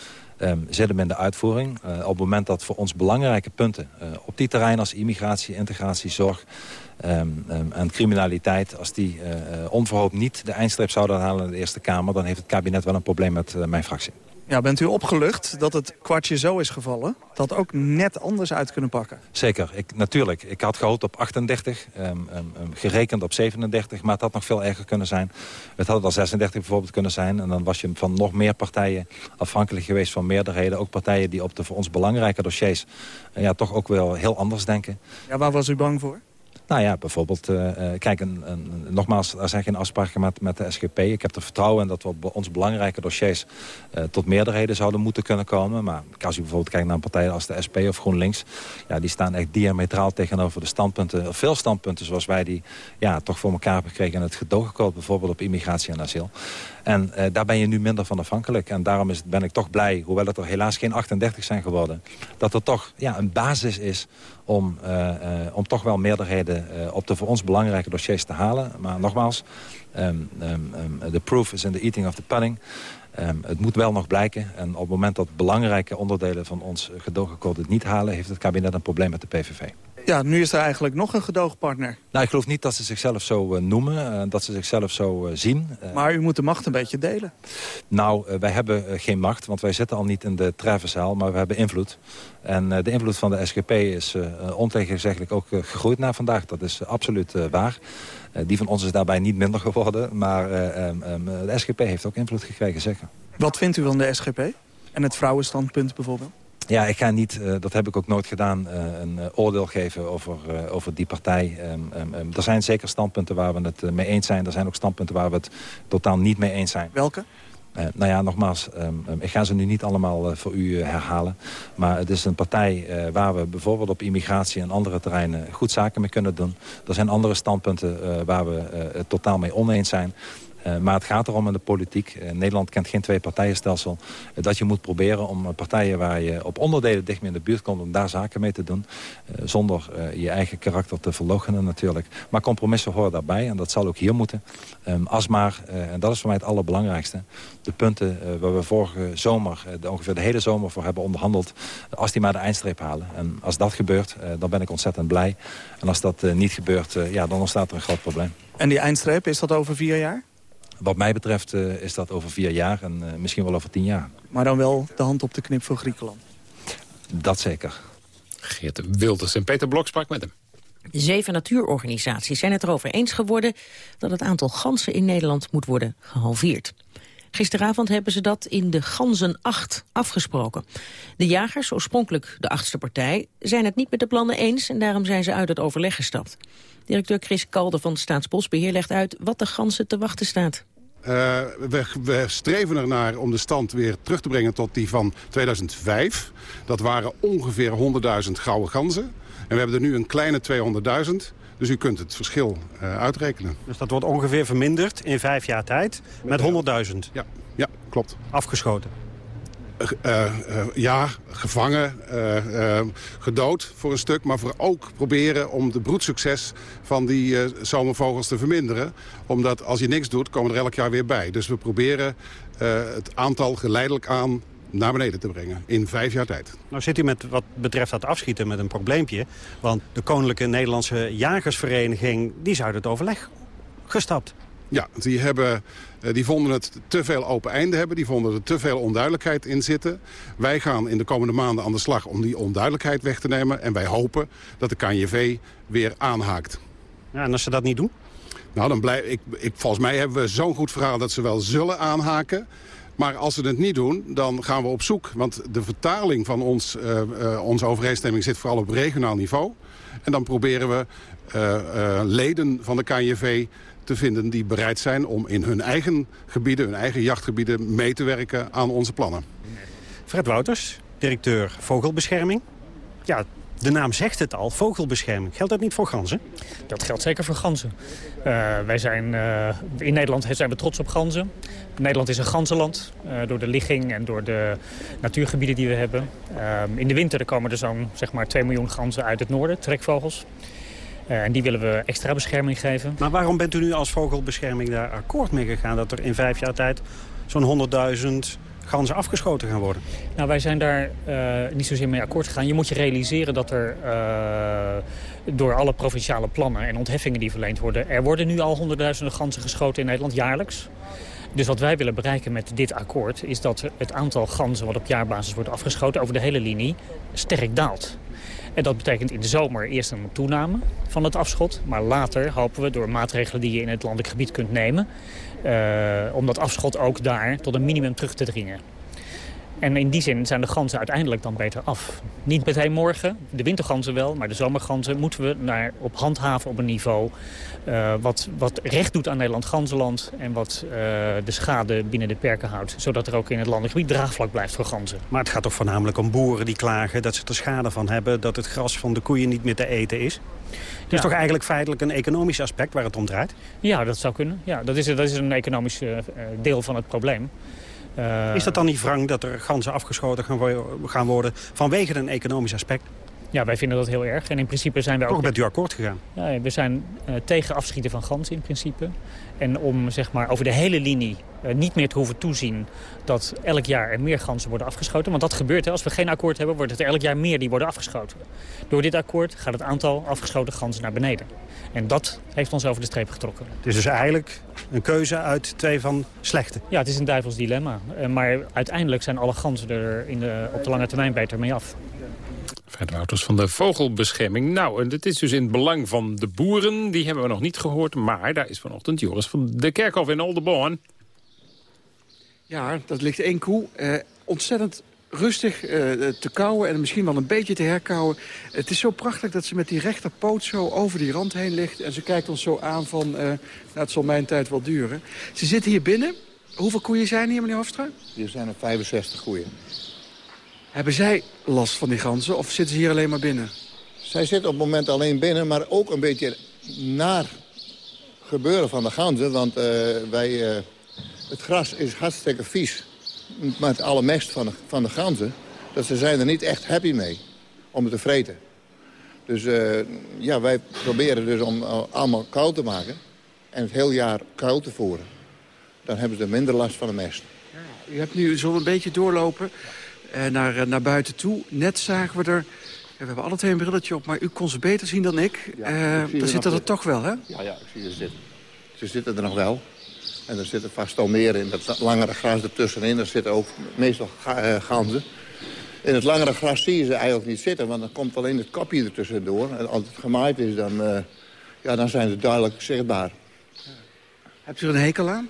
um, zet hem in de uitvoering. Uh, op het moment dat voor ons belangrijke punten uh, op die terreinen als immigratie, integratie, zorg um, um, en criminaliteit, als die uh, onverhoopt niet de eindstreep zouden halen in de Eerste Kamer, dan heeft het kabinet wel een probleem met mijn fractie. Ja, bent u opgelucht dat het kwartje zo is gevallen? Dat ook net anders uit kunnen pakken? Zeker, ik, natuurlijk. Ik had gehoopt op 38, um, um, gerekend op 37, maar het had nog veel erger kunnen zijn. Het had al 36 bijvoorbeeld kunnen zijn. En dan was je van nog meer partijen afhankelijk geweest van meerderheden. Ook partijen die op de voor ons belangrijke dossiers uh, ja, toch ook wel heel anders denken. Ja, waar was u bang voor? Nou ja, bijvoorbeeld, uh, kijk, een, een, nogmaals, er zijn geen afspraken met, met de SGP. Ik heb er vertrouwen in dat we op onze belangrijke dossiers uh, tot meerderheden zouden moeten kunnen komen. Maar als u bijvoorbeeld kijkt naar een partij als de SP of GroenLinks, ja, die staan echt diametraal tegenover de standpunten, of veel standpunten zoals wij die ja, toch voor elkaar hebben gekregen in het gedoogakkoord, bijvoorbeeld op immigratie en asiel. En uh, daar ben je nu minder van afhankelijk. En daarom is, ben ik toch blij, hoewel het er helaas geen 38 zijn geworden... dat er toch ja, een basis is om, uh, uh, om toch wel meerderheden op de voor ons belangrijke dossiers te halen. Maar nogmaals, um, um, um, the proof is in the eating of the pudding. Het moet wel nog blijken. En op het moment dat belangrijke onderdelen van ons gedoogakkoord het niet halen... heeft het kabinet een probleem met de PVV. Ja, nu is er eigenlijk nog een gedoogpartner. Nou, ik geloof niet dat ze zichzelf zo uh, noemen, uh, dat ze zichzelf zo uh, zien. maar u moet de macht een beetje delen. Nou, wij hebben geen macht, want wij zitten al niet in de treffenzaal, maar we hebben invloed. En de invloed van de SGP is ontegenzeggelijk ook gegroeid naar vandaag. Dat is absoluut waar. die van ons is daarbij niet minder geworden, maar um, um, de SGP heeft ook invloed gekregen, zeker. Wat vindt u van de SGP? En het vrouwenstandpunt bijvoorbeeld? Ja, ik ga niet, uh, dat heb ik ook nooit gedaan, uh, een uh, oordeel geven over, over die partij. Um, um, um, er zijn zeker standpunten waar we het mee eens zijn. Er zijn ook standpunten waar we het totaal niet mee eens zijn. Welke? nou ja, nogmaals, ik ga ze nu niet allemaal voor u herhalen. Maar het is een partij waar we bijvoorbeeld op immigratie en andere terreinen goed zaken mee kunnen doen. Er zijn andere standpunten waar we het totaal mee oneens zijn. Uh, maar het gaat erom in de politiek. Uh, Nederland kent geen twee-partijenstelsel. Uh, dat je moet proberen om partijen waar je op onderdelen dicht mee in de buurt komt... om daar zaken mee te doen. zonder je eigen karakter te verloochenen natuurlijk. Maar compromissen horen daarbij. En dat zal ook hier moeten. Um, als maar, en dat is voor mij het allerbelangrijkste... de punten waar we vorige zomer, ongeveer de hele zomer voor hebben onderhandeld... als die maar de eindstreep halen. En als dat gebeurt, dan ben ik ontzettend blij. En als dat niet gebeurt, ja, dan ontstaat er een groot probleem. En die eindstreep, is dat over vier jaar? Wat mij betreft uh, is dat over vier jaar en uh, misschien wel over tien jaar. Maar dan wel de hand op de knip voor Griekenland? Dat zeker. Geert Wilders en Peter Blok sprak met hem. Zeven natuurorganisaties zijn het erover eens geworden... dat het aantal ganzen in Nederland moet worden gehalveerd. Gisteravond hebben ze dat in de Ganzen 8 afgesproken. De jagers, oorspronkelijk de achtste partij, zijn het niet met de plannen eens... en daarom zijn ze uit het overleg gestapt. Directeur Chris Kalder van Staatsbosbeheer legt uit wat de ganzen te wachten staat. Uh, we, we, streven ernaar om de stand weer terug te brengen tot die van 2005. Dat waren ongeveer 100.000 gouden ganzen. En we hebben er nu een kleine 200.000. Dus u kunt het verschil uh, uitrekenen. Dus dat wordt ongeveer verminderd in vijf jaar tijd met 100.000? Ja, ja, klopt. Afgeschoten? Uh, uh, ja, gevangen, uh, gedood voor een stuk. Maar voor ook proberen om de broedsucces van die zomervogels te verminderen. Omdat als je niks doet, komen er elk jaar weer bij. Dus we proberen het aantal geleidelijk aan naar beneden te brengen in vijf jaar tijd. Nou zit u met wat betreft dat afschieten met een probleempje. Want de Koninklijke Nederlandse Jagersvereniging... die is uit het overleg gestapt. Ja, die, hebben, eh, die vonden het te veel open einde hebben. Die vonden er te veel onduidelijkheid in zitten. Wij gaan in de komende maanden aan de slag om die onduidelijkheid weg te nemen. En wij hopen dat de KNJV weer aanhaakt. Ja, en als ze dat niet doen? Nou, dan blijf ik, ik, volgens mij hebben we zo'n goed verhaal dat ze wel zullen aanhaken. Maar als ze het niet doen, dan gaan we op zoek. Want de vertaling van ons, uh, uh, onze overeenstemming zit vooral op regionaal niveau. En dan proberen we uh, leden van de KNJV te vinden die bereid zijn om in hun eigen gebieden, hun eigen jachtgebieden, mee te werken aan onze plannen. Fred Wouters, directeur Vogelbescherming. Ja, de naam zegt het al, vogelbescherming. Geldt dat niet voor ganzen? Dat geldt zeker voor ganzen. Uh, wij zijn, uh, in Nederland zijn we trots op ganzen. Nederland is een ganzenland uh, door de ligging en door de natuurgebieden die we hebben. in de winter komen er zo'n zeg maar 2 miljoen ganzen uit het noorden, trekvogels. En die willen we extra bescherming geven. Maar waarom bent u nu als vogelbescherming daar akkoord mee gegaan... dat er in vijf jaar tijd zo'n 100.000 ganzen afgeschoten gaan worden? Nou, wij zijn daar uh, niet zozeer mee akkoord gegaan. Je moet je realiseren dat er uh, door alle provinciale plannen en ontheffingen die verleend worden... er worden nu al honderdduizenden ganzen geschoten in Nederland jaarlijks. Dus wat wij willen bereiken met dit akkoord... is dat het aantal ganzen wat op jaarbasis wordt afgeschoten over de hele linie sterk daalt. En dat betekent in de zomer eerst een toename van het afschot. Maar later hopen we door maatregelen die je in het landelijk gebied kunt nemen... Uh, om dat afschot ook daar tot een minimum terug te dringen. En in die zin zijn de ganzen uiteindelijk dan beter af. Niet meteen morgen, de winterganzen wel, maar de zomerganzen moeten we naar, op handhaven op een niveau... Uh, wat, wat recht doet aan Nederland ganzenland en wat uh, de schade binnen de perken houdt. Zodat er ook in het landelijk gebied draagvlak blijft voor ganzen. Maar het gaat toch voornamelijk om boeren die klagen dat ze er schade van hebben... dat het gras van de koeien niet meer te eten is? Het is ja. toch eigenlijk feitelijk een economisch aspect waar het om draait? Ja, dat zou kunnen. Ja, dat, is, dat is een economisch uh, deel van het probleem. Is dat dan niet wrang dat er ganzen afgeschoten gaan worden vanwege een economisch aspect? Ja, wij vinden dat heel erg. En in principe zijn wij ook... Bent u akkoord gegaan? Ja, we zijn uh, tegen afschieten van ganzen in principe. En om zeg maar, over de hele linie uh, niet meer te hoeven toezien... dat elk jaar er meer ganzen worden afgeschoten. Want dat gebeurt. Hè. Als we geen akkoord hebben, wordt het er elk jaar meer die worden afgeschoten. Door dit akkoord gaat het aantal afgeschoten ganzen naar beneden. En dat heeft ons over de streep getrokken. Het is dus eigenlijk een keuze uit twee van slechte? Ja, het is een duivels dilemma. Uh, maar uiteindelijk zijn alle ganzen er in de, op de lange termijn beter mee af. Fred Wouters van de Vogelbescherming. Nou, en dit is dus in het belang van de boeren. Die hebben we nog niet gehoord. Maar daar is vanochtend Joris van de Kerkhof in Oldenborn. Ja, dat ligt één koe. Uh, ontzettend rustig uh, te kauwen en misschien wel een beetje te herkauwen. Het is zo prachtig dat ze met die rechterpoot zo over die rand heen ligt. En ze kijkt ons zo aan van, uh, nou, het zal mijn tijd wel duren. Ze zitten hier binnen. Hoeveel koeien zijn hier, meneer Hofstra? Hier zijn er 65 koeien. Hebben zij last van die ganzen of zitten ze hier alleen maar binnen? Zij zitten op het moment alleen binnen, maar ook een beetje naar gebeuren van de ganzen. Want uh, wij, uh, het gras is hartstikke vies met alle mest van de, van de ganzen. Dat ze zijn er niet echt happy mee om het te vreten. Dus uh, ja, wij proberen dus om allemaal koud te maken. En het heel jaar koud te voeren. Dan hebben ze minder last van de mest. Ja, u hebt nu zo een beetje doorlopen naar, naar buiten toe. Net zagen we er... We hebben alle twee een brilletje op, maar u kon ze beter zien dan ik. Ja, uh, dan zitten er toch wel, hè? Ja, ja, ik zie ze zitten. Ze zitten er nog wel. En er zitten vast al meer in. Dat langere gras ertussenin, daar zitten ook meestal ga, uh, ganzen. In het langere gras zie je ze eigenlijk niet zitten, want dan komt alleen het kopje ertussendoor. En als het gemaaid is, dan, uh, ja, dan zijn ze duidelijk zichtbaar. Ja. Hebt u er een hekel aan?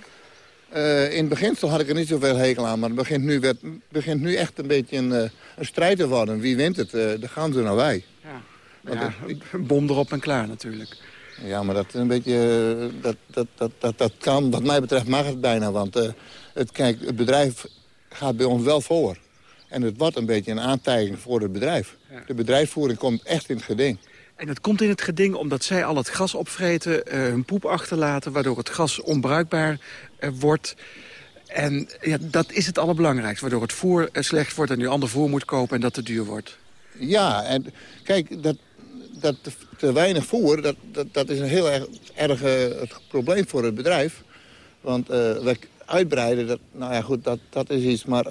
Uh, in het beginsel had ik er niet zoveel hekel aan, maar het begint nu, werd, begint nu echt een beetje een, uh, een strijd te worden. Wie wint het? Uh, de ganzen nou wij. Ja. Ja, een bom erop en klaar natuurlijk. Ja, maar dat is een beetje... Dat, dat, dat, dat, dat kan, wat mij betreft mag het bijna. Want uh, het, kijk, het bedrijf gaat bij ons wel voor. En het wordt een beetje een aantijging voor het bedrijf. Ja. De bedrijfsvoering komt echt in het geding. En het komt in het geding omdat zij al het gras opvreten, uh, hun poep achterlaten... waardoor het gras onbruikbaar uh, wordt... En ja, dat is het allerbelangrijkste, waardoor het voer slecht wordt... en nu ander voer moet kopen en dat te duur wordt. Ja, en kijk, dat, dat te, weinig voer, dat, dat, dat is een heel erg, erg het probleem voor het bedrijf. Want uh, uitbreiden, dat, nou ja goed, dat, dat is iets, maar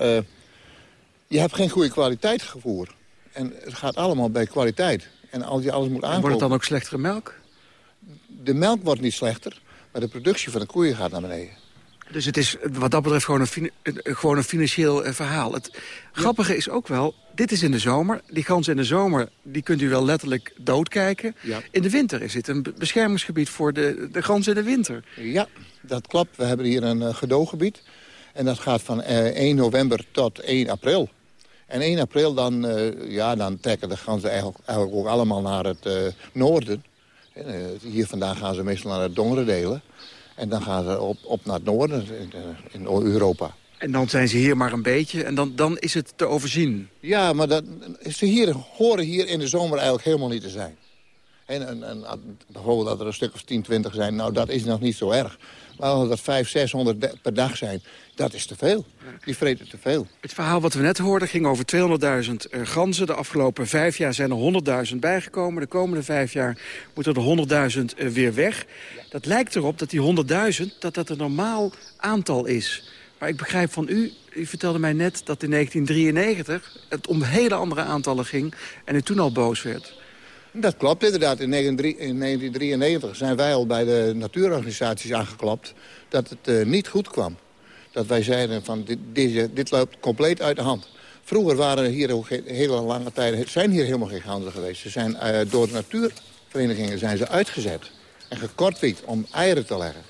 je hebt geen goede kwaliteit voer. En het gaat allemaal bij kwaliteit. En als je alles moet aankopen... Wordt het dan ook slechtere melk? De melk wordt niet slechter, maar de productie van de koeien gaat naar beneden. Dus het is wat dat betreft gewoon een, gewoon een financieel eh, verhaal. Het grappige is ook wel, dit is in de zomer. Die ganzen in de zomer, die kunt u wel letterlijk doodkijken. Ja. In de winter is dit een be- beschermingsgebied voor de, de ganzen in de winter. Ja, dat klopt. We hebben hier een eh, gedooggebied. En dat gaat van eh, 1 november tot 1 april. En 1 april dan, eh, ja, dan trekken de ganzen eigenlijk, eigenlijk ook allemaal naar het eh, noorden. En, eh, hier vandaan gaan ze meestal naar het dongere delen. En dan gaan ze op, op naar het noorden in, in Europa. En dan zijn ze hier maar een beetje en dan, dan is het te overzien. Ja, maar dat, ze hier, horen hier in de zomer eigenlijk helemaal niet te zijn. En, en, en bijvoorbeeld dat er een stuk of 10, 20 zijn, nou dat is nog niet zo erg. Maar als er 5, 600 de- per dag zijn, dat is te veel. Die vreten te veel. Het verhaal wat we net hoorden ging over 200.000 eh, ganzen. De afgelopen vijf jaar zijn er 100.000 bijgekomen. De komende vijf jaar moeten er 100.000 eh, weer weg. Dat lijkt erop dat die 100.000 dat dat een normaal aantal is. Maar ik begrijp van u, u vertelde mij net dat in 1993 het om hele andere aantallen ging... en u toen al boos werd. Dat klopt inderdaad. In 1993 in 1993 zijn wij al bij de natuurorganisaties aangeklapt... dat het eh, niet goed kwam. Dat wij zeiden van dit, dit, dit loopt compleet uit de hand. Vroeger waren er hier hele lange tijden... zijn hier helemaal geen ganzen geweest. Ze zijn eh, door de natuurverenigingen zijn ze uitgezet. En gekortwiekt om eieren te leggen.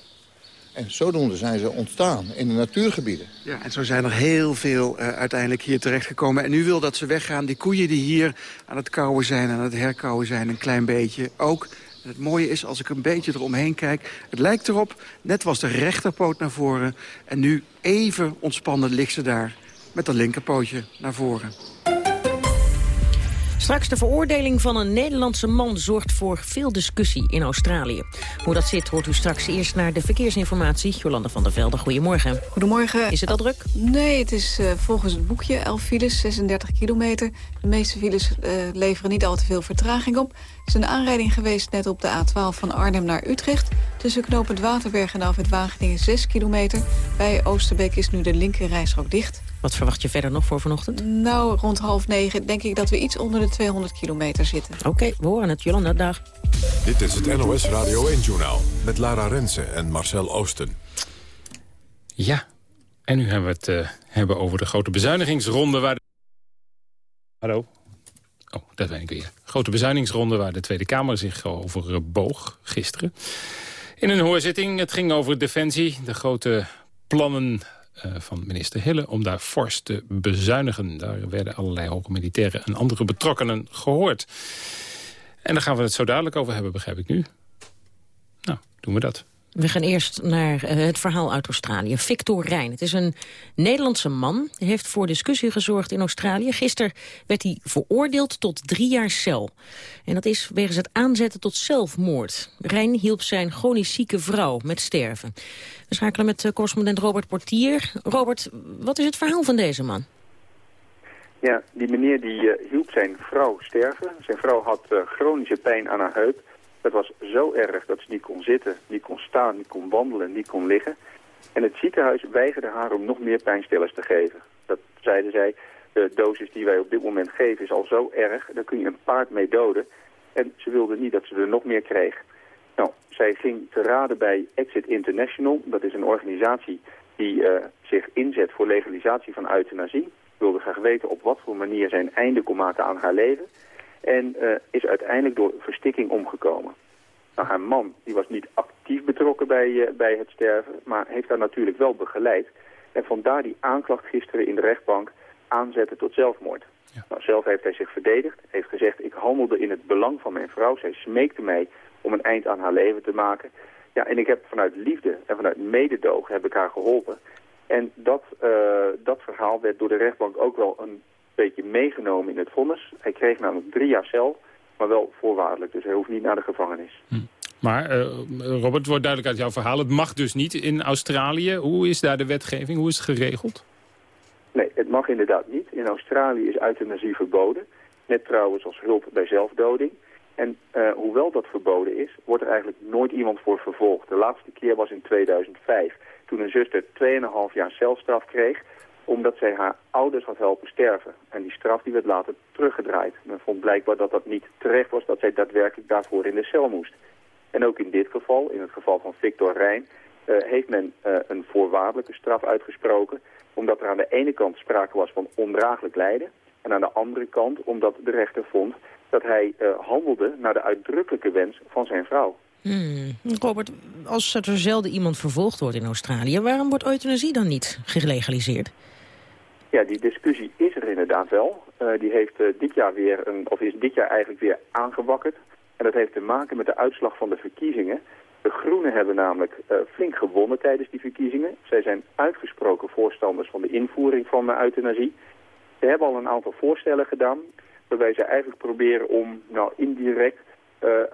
En zodoende zijn ze ontstaan in de natuurgebieden. Ja, en zo zijn er heel veel eh, uiteindelijk hier terechtgekomen. En u wil dat ze weggaan. Die koeien die hier aan het kauwen zijn, aan het herkauwen zijn, een klein beetje ook. Het mooie is, als ik een beetje eromheen kijk... het lijkt erop, net was de rechterpoot naar voren... en nu even ontspannen ligt ze daar met dat linkerpootje naar voren. Straks de veroordeling van een Nederlandse man zorgt voor veel discussie in Australië. Hoe dat zit hoort u straks eerst naar de verkeersinformatie. Jolanda van der Velde, goedemorgen. Goedemorgen. Is het al druk? Nee, het is eh, volgens het boekje 11 files, 36 kilometer. De meeste files eh, leveren niet al te veel vertraging op. Er is een aanrijding geweest net op de A12 van Arnhem naar Utrecht. Tussen knooppunt Waterberg en Alfred Wageningen 6 kilometer. Bij Oosterbeek is nu de linker dicht. Wat verwacht je verder nog voor vanochtend? Nou, rond half negen denk ik dat we iets onder de 200 kilometer zitten. Oké, we horen het. Jolanda, dag. Dit is het NOS Radio 1-journaal met Lara Rensen en Marcel Oosten. Ja, en nu hebben we het eh, hebben over de grote bezuinigingsronde waar... De... Hallo? Oh, dat ben ik weer. Grote bezuinigingsronde waar de Tweede Kamer zich over eh, boog gisteren. In een hoorzitting, het ging over defensie, de grote plannen van minister Hille... om daar fors te bezuinigen. Daar werden allerlei hoge militairen en andere betrokkenen gehoord. En daar gaan we het zo dadelijk over hebben, begrijp ik nu. Nou, doen we dat. We gaan eerst naar eh, het verhaal uit Australië. Victor Rijn. Het is een Nederlandse man. Heeft voor discussie gezorgd in Australië. Gisteren werd hij veroordeeld tot drie jaar cel. En dat is wegens het aanzetten tot zelfmoord. Rijn hielp zijn chronisch zieke vrouw met sterven. We schakelen met eh, correspondent Robert Portier. Robert, wat is het verhaal van deze man? Ja, die meneer die eh, hielp zijn vrouw sterven. Zijn vrouw had chronische pijn aan haar heup. Dat was zo erg dat ze niet kon zitten, niet kon staan, niet kon wandelen, niet kon liggen. En het ziekenhuis weigerde haar om nog meer pijnstillers te geven. Dat zeiden zij, de dosis die wij op dit moment geven is al zo erg, daar kun je een paard mee doden. En ze wilde niet dat ze er nog meer kreeg. Nou, zij ging te raden bij Exit International. Dat is een organisatie die eh, zich inzet voor legalisatie van euthanasie. Wilde graag weten op wat voor manier zij een einde kon maken aan haar leven. En eh, is uiteindelijk door verstikking omgekomen. Nou, haar man die was niet actief betrokken bij, eh, bij het sterven, maar heeft haar natuurlijk wel begeleid. En vandaar die aanklacht gisteren in de rechtbank aanzetten tot zelfmoord. Nou, zelf heeft hij zich verdedigd, heeft gezegd ik handelde in het belang van mijn vrouw. Zij smeekte mij om een eind aan haar leven te maken. Ja, en ik heb vanuit liefde en vanuit mededogen heb ik haar geholpen. En dat, uh, dat verhaal werd door de rechtbank ook wel een beetje meegenomen in het vonnis. Hij kreeg namelijk drie jaar cel, maar wel voorwaardelijk. Dus hij hoeft niet naar de gevangenis. Hm. Maar uh, Robert, het wordt duidelijk uit jouw verhaal. Het mag dus niet in Australië. Hoe is daar de wetgeving? Hoe is het geregeld? Nee, het mag inderdaad niet. In Australië is euthanasie verboden. Net trouwens als hulp bij zelfdoding. En uh, hoewel dat verboden is, wordt er eigenlijk nooit iemand voor vervolgd. De laatste keer was in 2005, toen een zuster 2,5 jaar celstraf kreeg omdat zij haar ouders had helpen sterven. En die straf die werd later teruggedraaid. Men vond blijkbaar dat dat niet terecht was dat zij daadwerkelijk daarvoor in de cel moest. En ook in dit geval, in het geval van Victor Rijn, heeft men een voorwaardelijke straf uitgesproken. Omdat er aan de ene kant sprake was van ondraaglijk lijden. En aan de andere kant omdat de rechter vond dat hij handelde naar de uitdrukkelijke wens van zijn vrouw. Hmm. Robert, als er zelden iemand vervolgd wordt in Australië... waarom wordt euthanasie dan niet gelegaliseerd? Ja, die discussie is er inderdaad wel. Uh, die heeft uh, dit jaar weer, een, of is dit jaar eigenlijk weer aangewakkerd. En dat heeft te maken met de uitslag van de verkiezingen. De Groenen hebben namelijk uh, flink gewonnen tijdens die verkiezingen. Zij zijn uitgesproken voorstanders van de invoering van euthanasie. Ze hebben al een aantal voorstellen gedaan... waarbij ze eigenlijk proberen om nou, indirect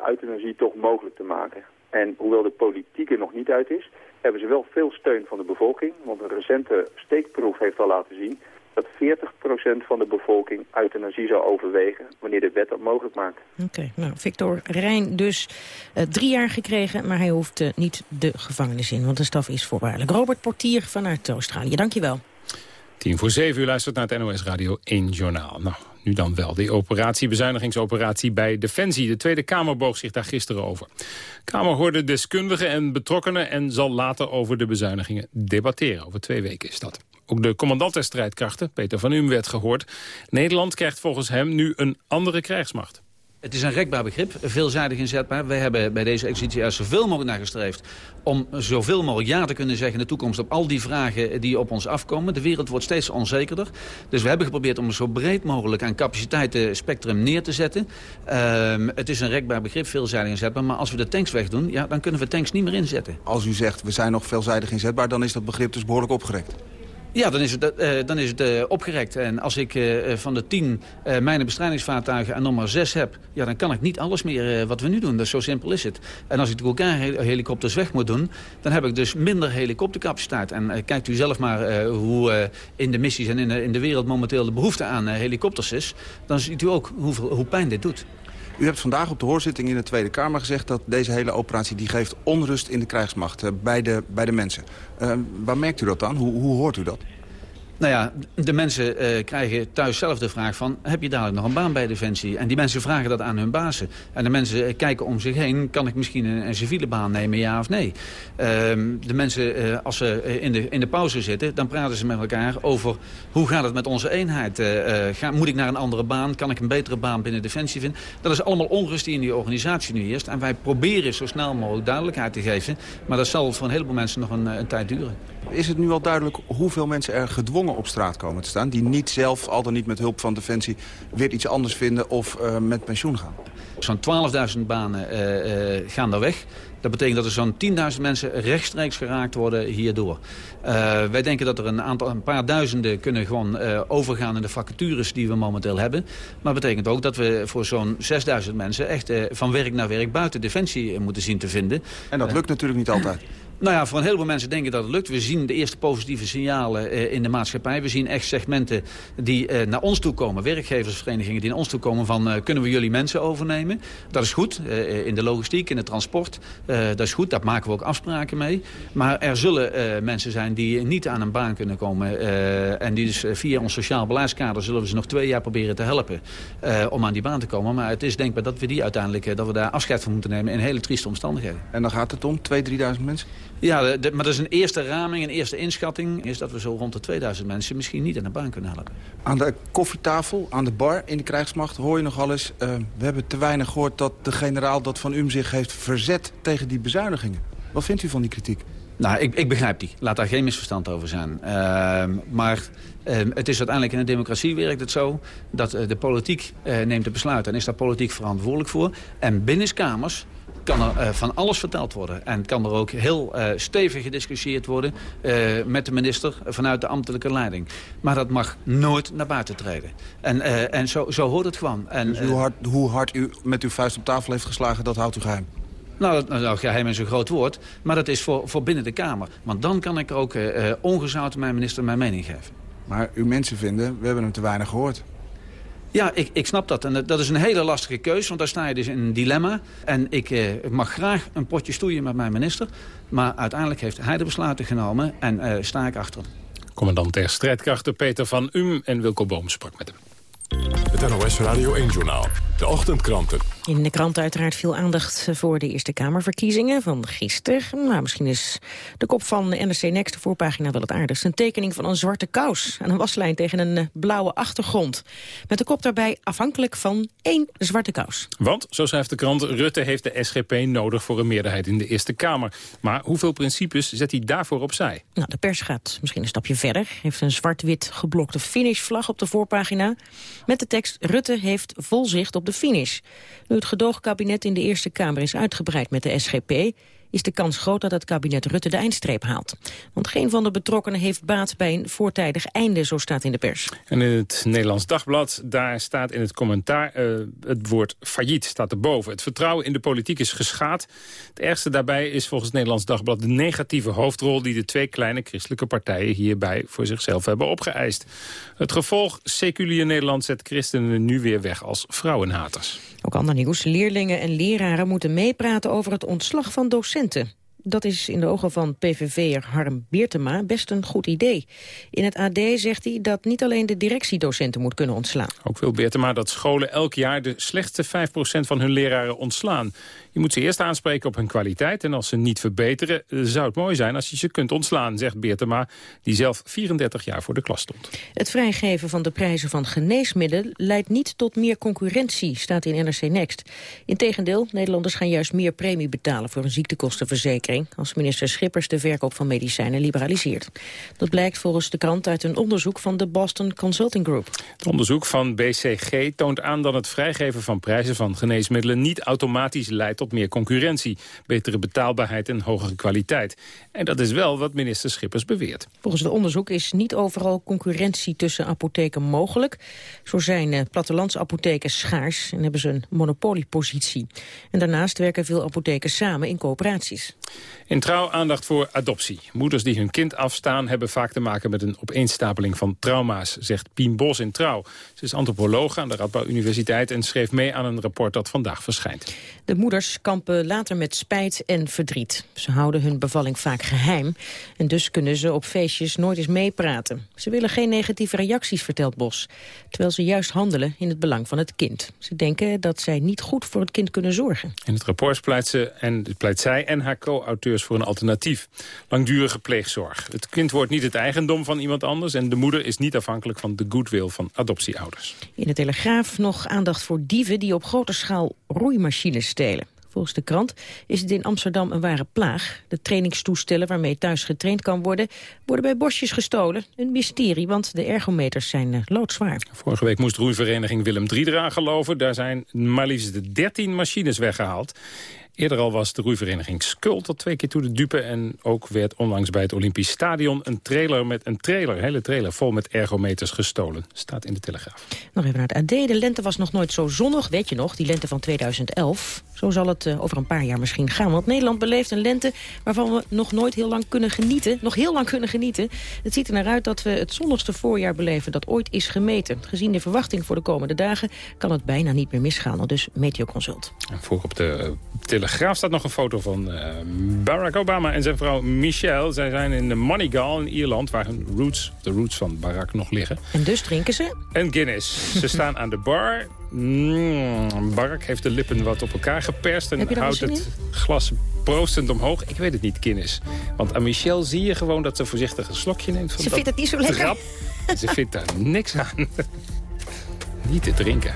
euthanasie toch mogelijk te maken. En hoewel de politiek er nog niet uit is, hebben ze wel veel steun van de bevolking. Want een recente steekproef heeft al laten zien dat 40% van de bevolking euthanasie zou overwegen wanneer de wet dat mogelijk maakt. Oké, nou Victor Rijn dus uh, drie jaar gekregen, maar hij hoeft uh, niet de gevangenis in, want de straf is voorwaardelijk. Robert Portier vanuit Australië, dankjewel. Tien voor zeven uur luistert naar het NOS Radio 1 Journaal. Nou, nu dan wel. De operatie, bezuinigingsoperatie bij Defensie. De Tweede Kamer boog zich daar gisteren over. De Kamer hoorde deskundigen en betrokkenen... en zal later over de bezuinigingen debatteren. Over twee weken is dat. Ook de commandant der strijdkrachten, Peter van Um, werd gehoord. Nederland krijgt volgens hem nu een andere krijgsmacht. Het is een rekbaar begrip, veelzijdig inzetbaar. Wij hebben bij deze exercitie er zoveel mogelijk naar gestreefd... om zoveel mogelijk ja te kunnen zeggen in de toekomst... op al die vragen die op ons afkomen. De wereld wordt steeds onzekerder. Dus we hebben geprobeerd om zo breed mogelijk aan capaciteitenspectrum neer te zetten. Um, het is een rekbaar begrip, veelzijdig inzetbaar. Maar als we de tanks wegdoen, ja, dan kunnen we tanks niet meer inzetten. Als u zegt, we zijn nog veelzijdig inzetbaar... dan is dat begrip dus behoorlijk opgerekt. Ja, dan is het, uh, dan is het uh, opgerekt. En als ik uh, van de tien mijne bestrijdingsvaartuigen en maar zes heb... Ja, dan kan ik niet alles meer wat we nu doen. Dus zo simpel is het. En als ik de elkaar helikopters weg moet doen... dan heb ik dus minder helikoptercapaciteit. En kijkt u zelf maar hoe in de missies en in de, in de wereld momenteel de behoefte aan helikopters is... dan ziet u ook hoeveel, hoe pijn dit doet. U hebt vandaag op de hoorzitting in de Tweede Kamer gezegd... dat deze hele operatie die geeft onrust in de krijgsmacht uh, bij, de, bij de mensen. Uh, waar merkt u dat dan? Hoe, hoe hoort u dat? Nou ja, de mensen uh, krijgen thuis zelf de vraag van... heb je dadelijk nog een baan bij Defensie? En die mensen vragen dat aan hun bazen. En de mensen uh, kijken om zich heen... kan ik misschien een, civiele baan nemen, ja of nee? Uh, de mensen, uh, als ze in de, in de pauze zitten... dan praten ze met elkaar over hoe gaat het met onze eenheid? Ga, moet ik naar een andere baan? Kan ik een betere baan binnen Defensie vinden? Dat is allemaal onrust die in die organisatie nu eerst. En wij proberen zo snel mogelijk duidelijkheid te geven. Maar dat zal voor een heleboel mensen nog een, een tijd duren. Is het nu al duidelijk hoeveel mensen er gedwongen op straat komen te staan... die niet zelf, al dan niet met hulp van Defensie, weer iets anders vinden of uh, met pensioen gaan? Zo'n 12.000 banen uh, uh, gaan daar weg. Dat betekent dat er zo'n 10.000 mensen rechtstreeks geraakt worden hierdoor. Uh, wij denken dat er een, aantal, een paar duizenden kunnen gewoon uh, overgaan in de vacatures die we momenteel hebben. Maar dat betekent ook dat we voor zo'n 6.000 mensen echt uh, van werk naar werk buiten Defensie moeten zien te vinden. En dat lukt natuurlijk niet altijd. Nou ja, voor een heleboel mensen denk ik dat het lukt. We zien de eerste positieve signalen uh, in de maatschappij. We zien echt segmenten die uh, naar ons toe komen. Werkgeversverenigingen die naar ons toe komen van... Uh, kunnen we jullie mensen overnemen? Dat is goed. in de logistiek, in het transport. dat is goed. Daar maken we ook afspraken mee. Maar er zullen mensen zijn die niet aan een baan kunnen komen. en die dus via ons sociaal beleidskader... zullen we ze nog twee jaar proberen te helpen om aan die baan te komen. Maar het is denkbaar dat we die uiteindelijk... dat we daar afscheid van moeten nemen in hele trieste omstandigheden. En dan gaat het om 2.000, 3.000 mensen? Ja, de, de, maar dat is een eerste raming, een eerste inschatting... is dat we zo rond de 2000 mensen misschien niet aan de baan kunnen helpen. Aan de koffietafel, aan de bar in de krijgsmacht hoor je nogal eens... Uh, we hebben te weinig gehoord dat de generaal dat van UM zich heeft verzet tegen die bezuinigingen. Wat vindt u van die kritiek? Nou, ik, ik begrijp die. Laat daar geen misverstand over zijn. Uh, maar uh, het is uiteindelijk in een democratie werkt het zo... dat uh, de politiek neemt de besluiten en is daar politiek verantwoordelijk voor. En binnenkamers kan er uh, van alles verteld worden. En kan er ook heel uh, stevig gediscussieerd worden uh, met de minister vanuit de ambtelijke leiding. Maar dat mag nooit naar buiten treden. En, en zo, zo hoort het gewoon. En, dus hoe hard, hoe hard u met uw vuist op tafel heeft geslagen, dat houdt u geheim? Nou, nou, geheim is een groot woord, maar dat is voor, voor binnen de Kamer. Want dan kan ik ook ongezouten mijn minister mijn mening geven. Maar uw mensen vinden, we hebben hem te weinig gehoord. Ja, ik, ik snap dat. En dat is een hele lastige keus, want daar sta je dus in een dilemma. En ik eh, mag graag een potje stoeien met mijn minister. Maar uiteindelijk heeft hij de besluiten genomen en uh, sta ik achter Commandant der strijdkrachten Peter van Um en Wilco Boom sprak met hem. Het NOS Radio 1-journaal. De ochtendkranten. In de krant uiteraard veel aandacht voor de Eerste Kamerverkiezingen van gisteren. Nou, misschien is de kop van NRC Next, de voorpagina, wel het aardigst. Een tekening van een zwarte kous aan een waslijn tegen een eh, blauwe achtergrond. Met de kop daarbij afhankelijk van één zwarte kous. Want, zo schrijft de krant, Rutte heeft de SGP nodig voor een meerderheid in de Eerste Kamer. Maar hoeveel principes zet hij daarvoor opzij? Nou, de pers gaat misschien een stapje verder. Heeft een zwart-wit geblokte finishvlag op de voorpagina. Met de tekst Rutte heeft vol zicht op de finish. Nu het gedoogkabinet in de Eerste Kamer is uitgebreid met de SGP is de kans groot dat het kabinet Rutte de eindstreep haalt. Want geen van de betrokkenen heeft baat bij een voortijdig einde, zo staat in de pers. En in het Nederlands Dagblad, daar staat in het commentaar uh, het woord failliet, staat erboven. Het vertrouwen in de politiek is geschaad. Het ergste daarbij is volgens het Nederlands Dagblad de negatieve hoofdrol die de twee kleine christelijke partijen hierbij voor zichzelf hebben opgeëist. Het gevolg, seculier Nederland zet christenen nu weer weg als vrouwenhaters. Ook ander nieuws. Leerlingen en leraren moeten meepraten over het ontslag van docenten. Dat is in de ogen van PVV'er Harm Beertema best een goed idee. In het AD zegt hij dat niet alleen de directiedocenten moet kunnen ontslaan. Ook wil Beertema dat scholen elk jaar de slechtste 5% van hun leraren ontslaan. Je moet ze eerst aanspreken op hun kwaliteit. En als ze niet verbeteren, eh, zou het mooi zijn als je ze kunt ontslaan, zegt Beertema, die zelf 34 jaar voor de klas stond. Het vrijgeven van de prijzen van geneesmiddelen leidt niet tot meer concurrentie, staat in NRC Next. Integendeel, Nederlanders gaan juist meer premie betalen voor een ziektekostenverzekering, als minister Schippers de verkoop van medicijnen liberaliseert. Dat blijkt volgens de krant uit een onderzoek van de Boston Consulting Group. Het onderzoek van BCG toont aan dat het vrijgeven van prijzen van geneesmiddelen niet automatisch leidt tot meer concurrentie, betere betaalbaarheid en hogere kwaliteit. En dat is wel wat minister Schippers beweert. Volgens de onderzoek is niet overal concurrentie tussen apotheken mogelijk. Zo zijn uh, plattelandsapotheken schaars en hebben ze een monopoliepositie. En daarnaast werken veel apotheken samen in coöperaties. In trouw aandacht voor adoptie. Moeders die hun kind afstaan hebben vaak te maken met een opeenstapeling van trauma's, zegt Pien Bos in Trouw. Ze is antropoloog aan de Radboud Universiteit en schreef mee aan een rapport dat vandaag verschijnt. De moeders kampen later met spijt en verdriet. Ze houden hun bevalling vaak geheim en dus kunnen ze op feestjes nooit eens meepraten. Ze willen geen negatieve reacties, vertelt Bos, terwijl ze juist handelen in het belang van het kind. Ze denken dat zij niet goed voor het kind kunnen zorgen. In het rapport pleit, ze en, pleit zij en haar co-auteurs voor een alternatief. Langdurige pleegzorg. Het kind wordt niet het eigendom van iemand anders... en de moeder is niet afhankelijk van de goodwill van adoptieouders. In de Telegraaf nog aandacht voor dieven die op grote schaal roeimachines Volgens de krant is het in Amsterdam een ware plaag. De trainingstoestellen waarmee thuis getraind kan worden... worden bij bosjes gestolen. Een mysterie, want de ergometers zijn uh, loodzwaar. Vorige week moest roeivereniging Willem III eraan geloven. Daar zijn maar liefst 13 machines weggehaald. Eerder al was de roeivereniging Skult tot twee keer toe de dupe. En ook werd onlangs bij het Olympisch Stadion een trailer met een trailer, een hele trailer vol met ergometers gestolen. Staat in de Telegraaf. Nog even naar het AD. De lente was nog nooit zo zonnig, weet je nog, die lente van 2011. Zo zal het uh, over een paar jaar misschien gaan. Want Nederland beleeft een lente waarvan we nog nooit heel lang kunnen genieten. Nog heel lang kunnen genieten. Het ziet er naar uit dat we het zonnigste voorjaar beleven dat ooit is gemeten. Gezien de verwachting voor de komende dagen kan het bijna niet meer misgaan. Al dus Meteoconsult. En voor op de Telegraaf staat nog een foto van uh, Barack Obama en zijn vrouw Michelle. Zij zijn in de Moneygall in Ierland, waar hun roots, de roots van Barack nog liggen. En dus drinken ze? Een Guinness. ze staan aan de bar. Mm, Barack heeft de lippen wat op elkaar geperst en houdt het glas proostend omhoog. Ik weet het niet, Guinness. Want aan Michelle zie je gewoon dat ze voorzichtig een slokje neemt. Van ze vindt het niet zo lekker. Ze vindt daar niks aan. niet te drinken.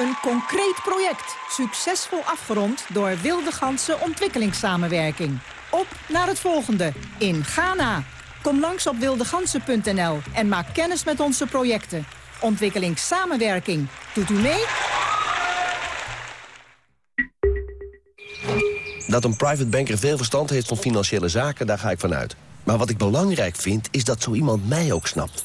Een concreet project. Succesvol afgerond door Wilde Ganse Ontwikkelingssamenwerking. Op naar het volgende in Ghana. Kom langs op wildegansen.nl en maak kennis met onze projecten. Ontwikkelingssamenwerking. Doet u mee? Dat een private banker veel verstand heeft van financiële zaken, daar ga ik vanuit. Maar wat ik belangrijk vind, is dat zo iemand mij ook snapt.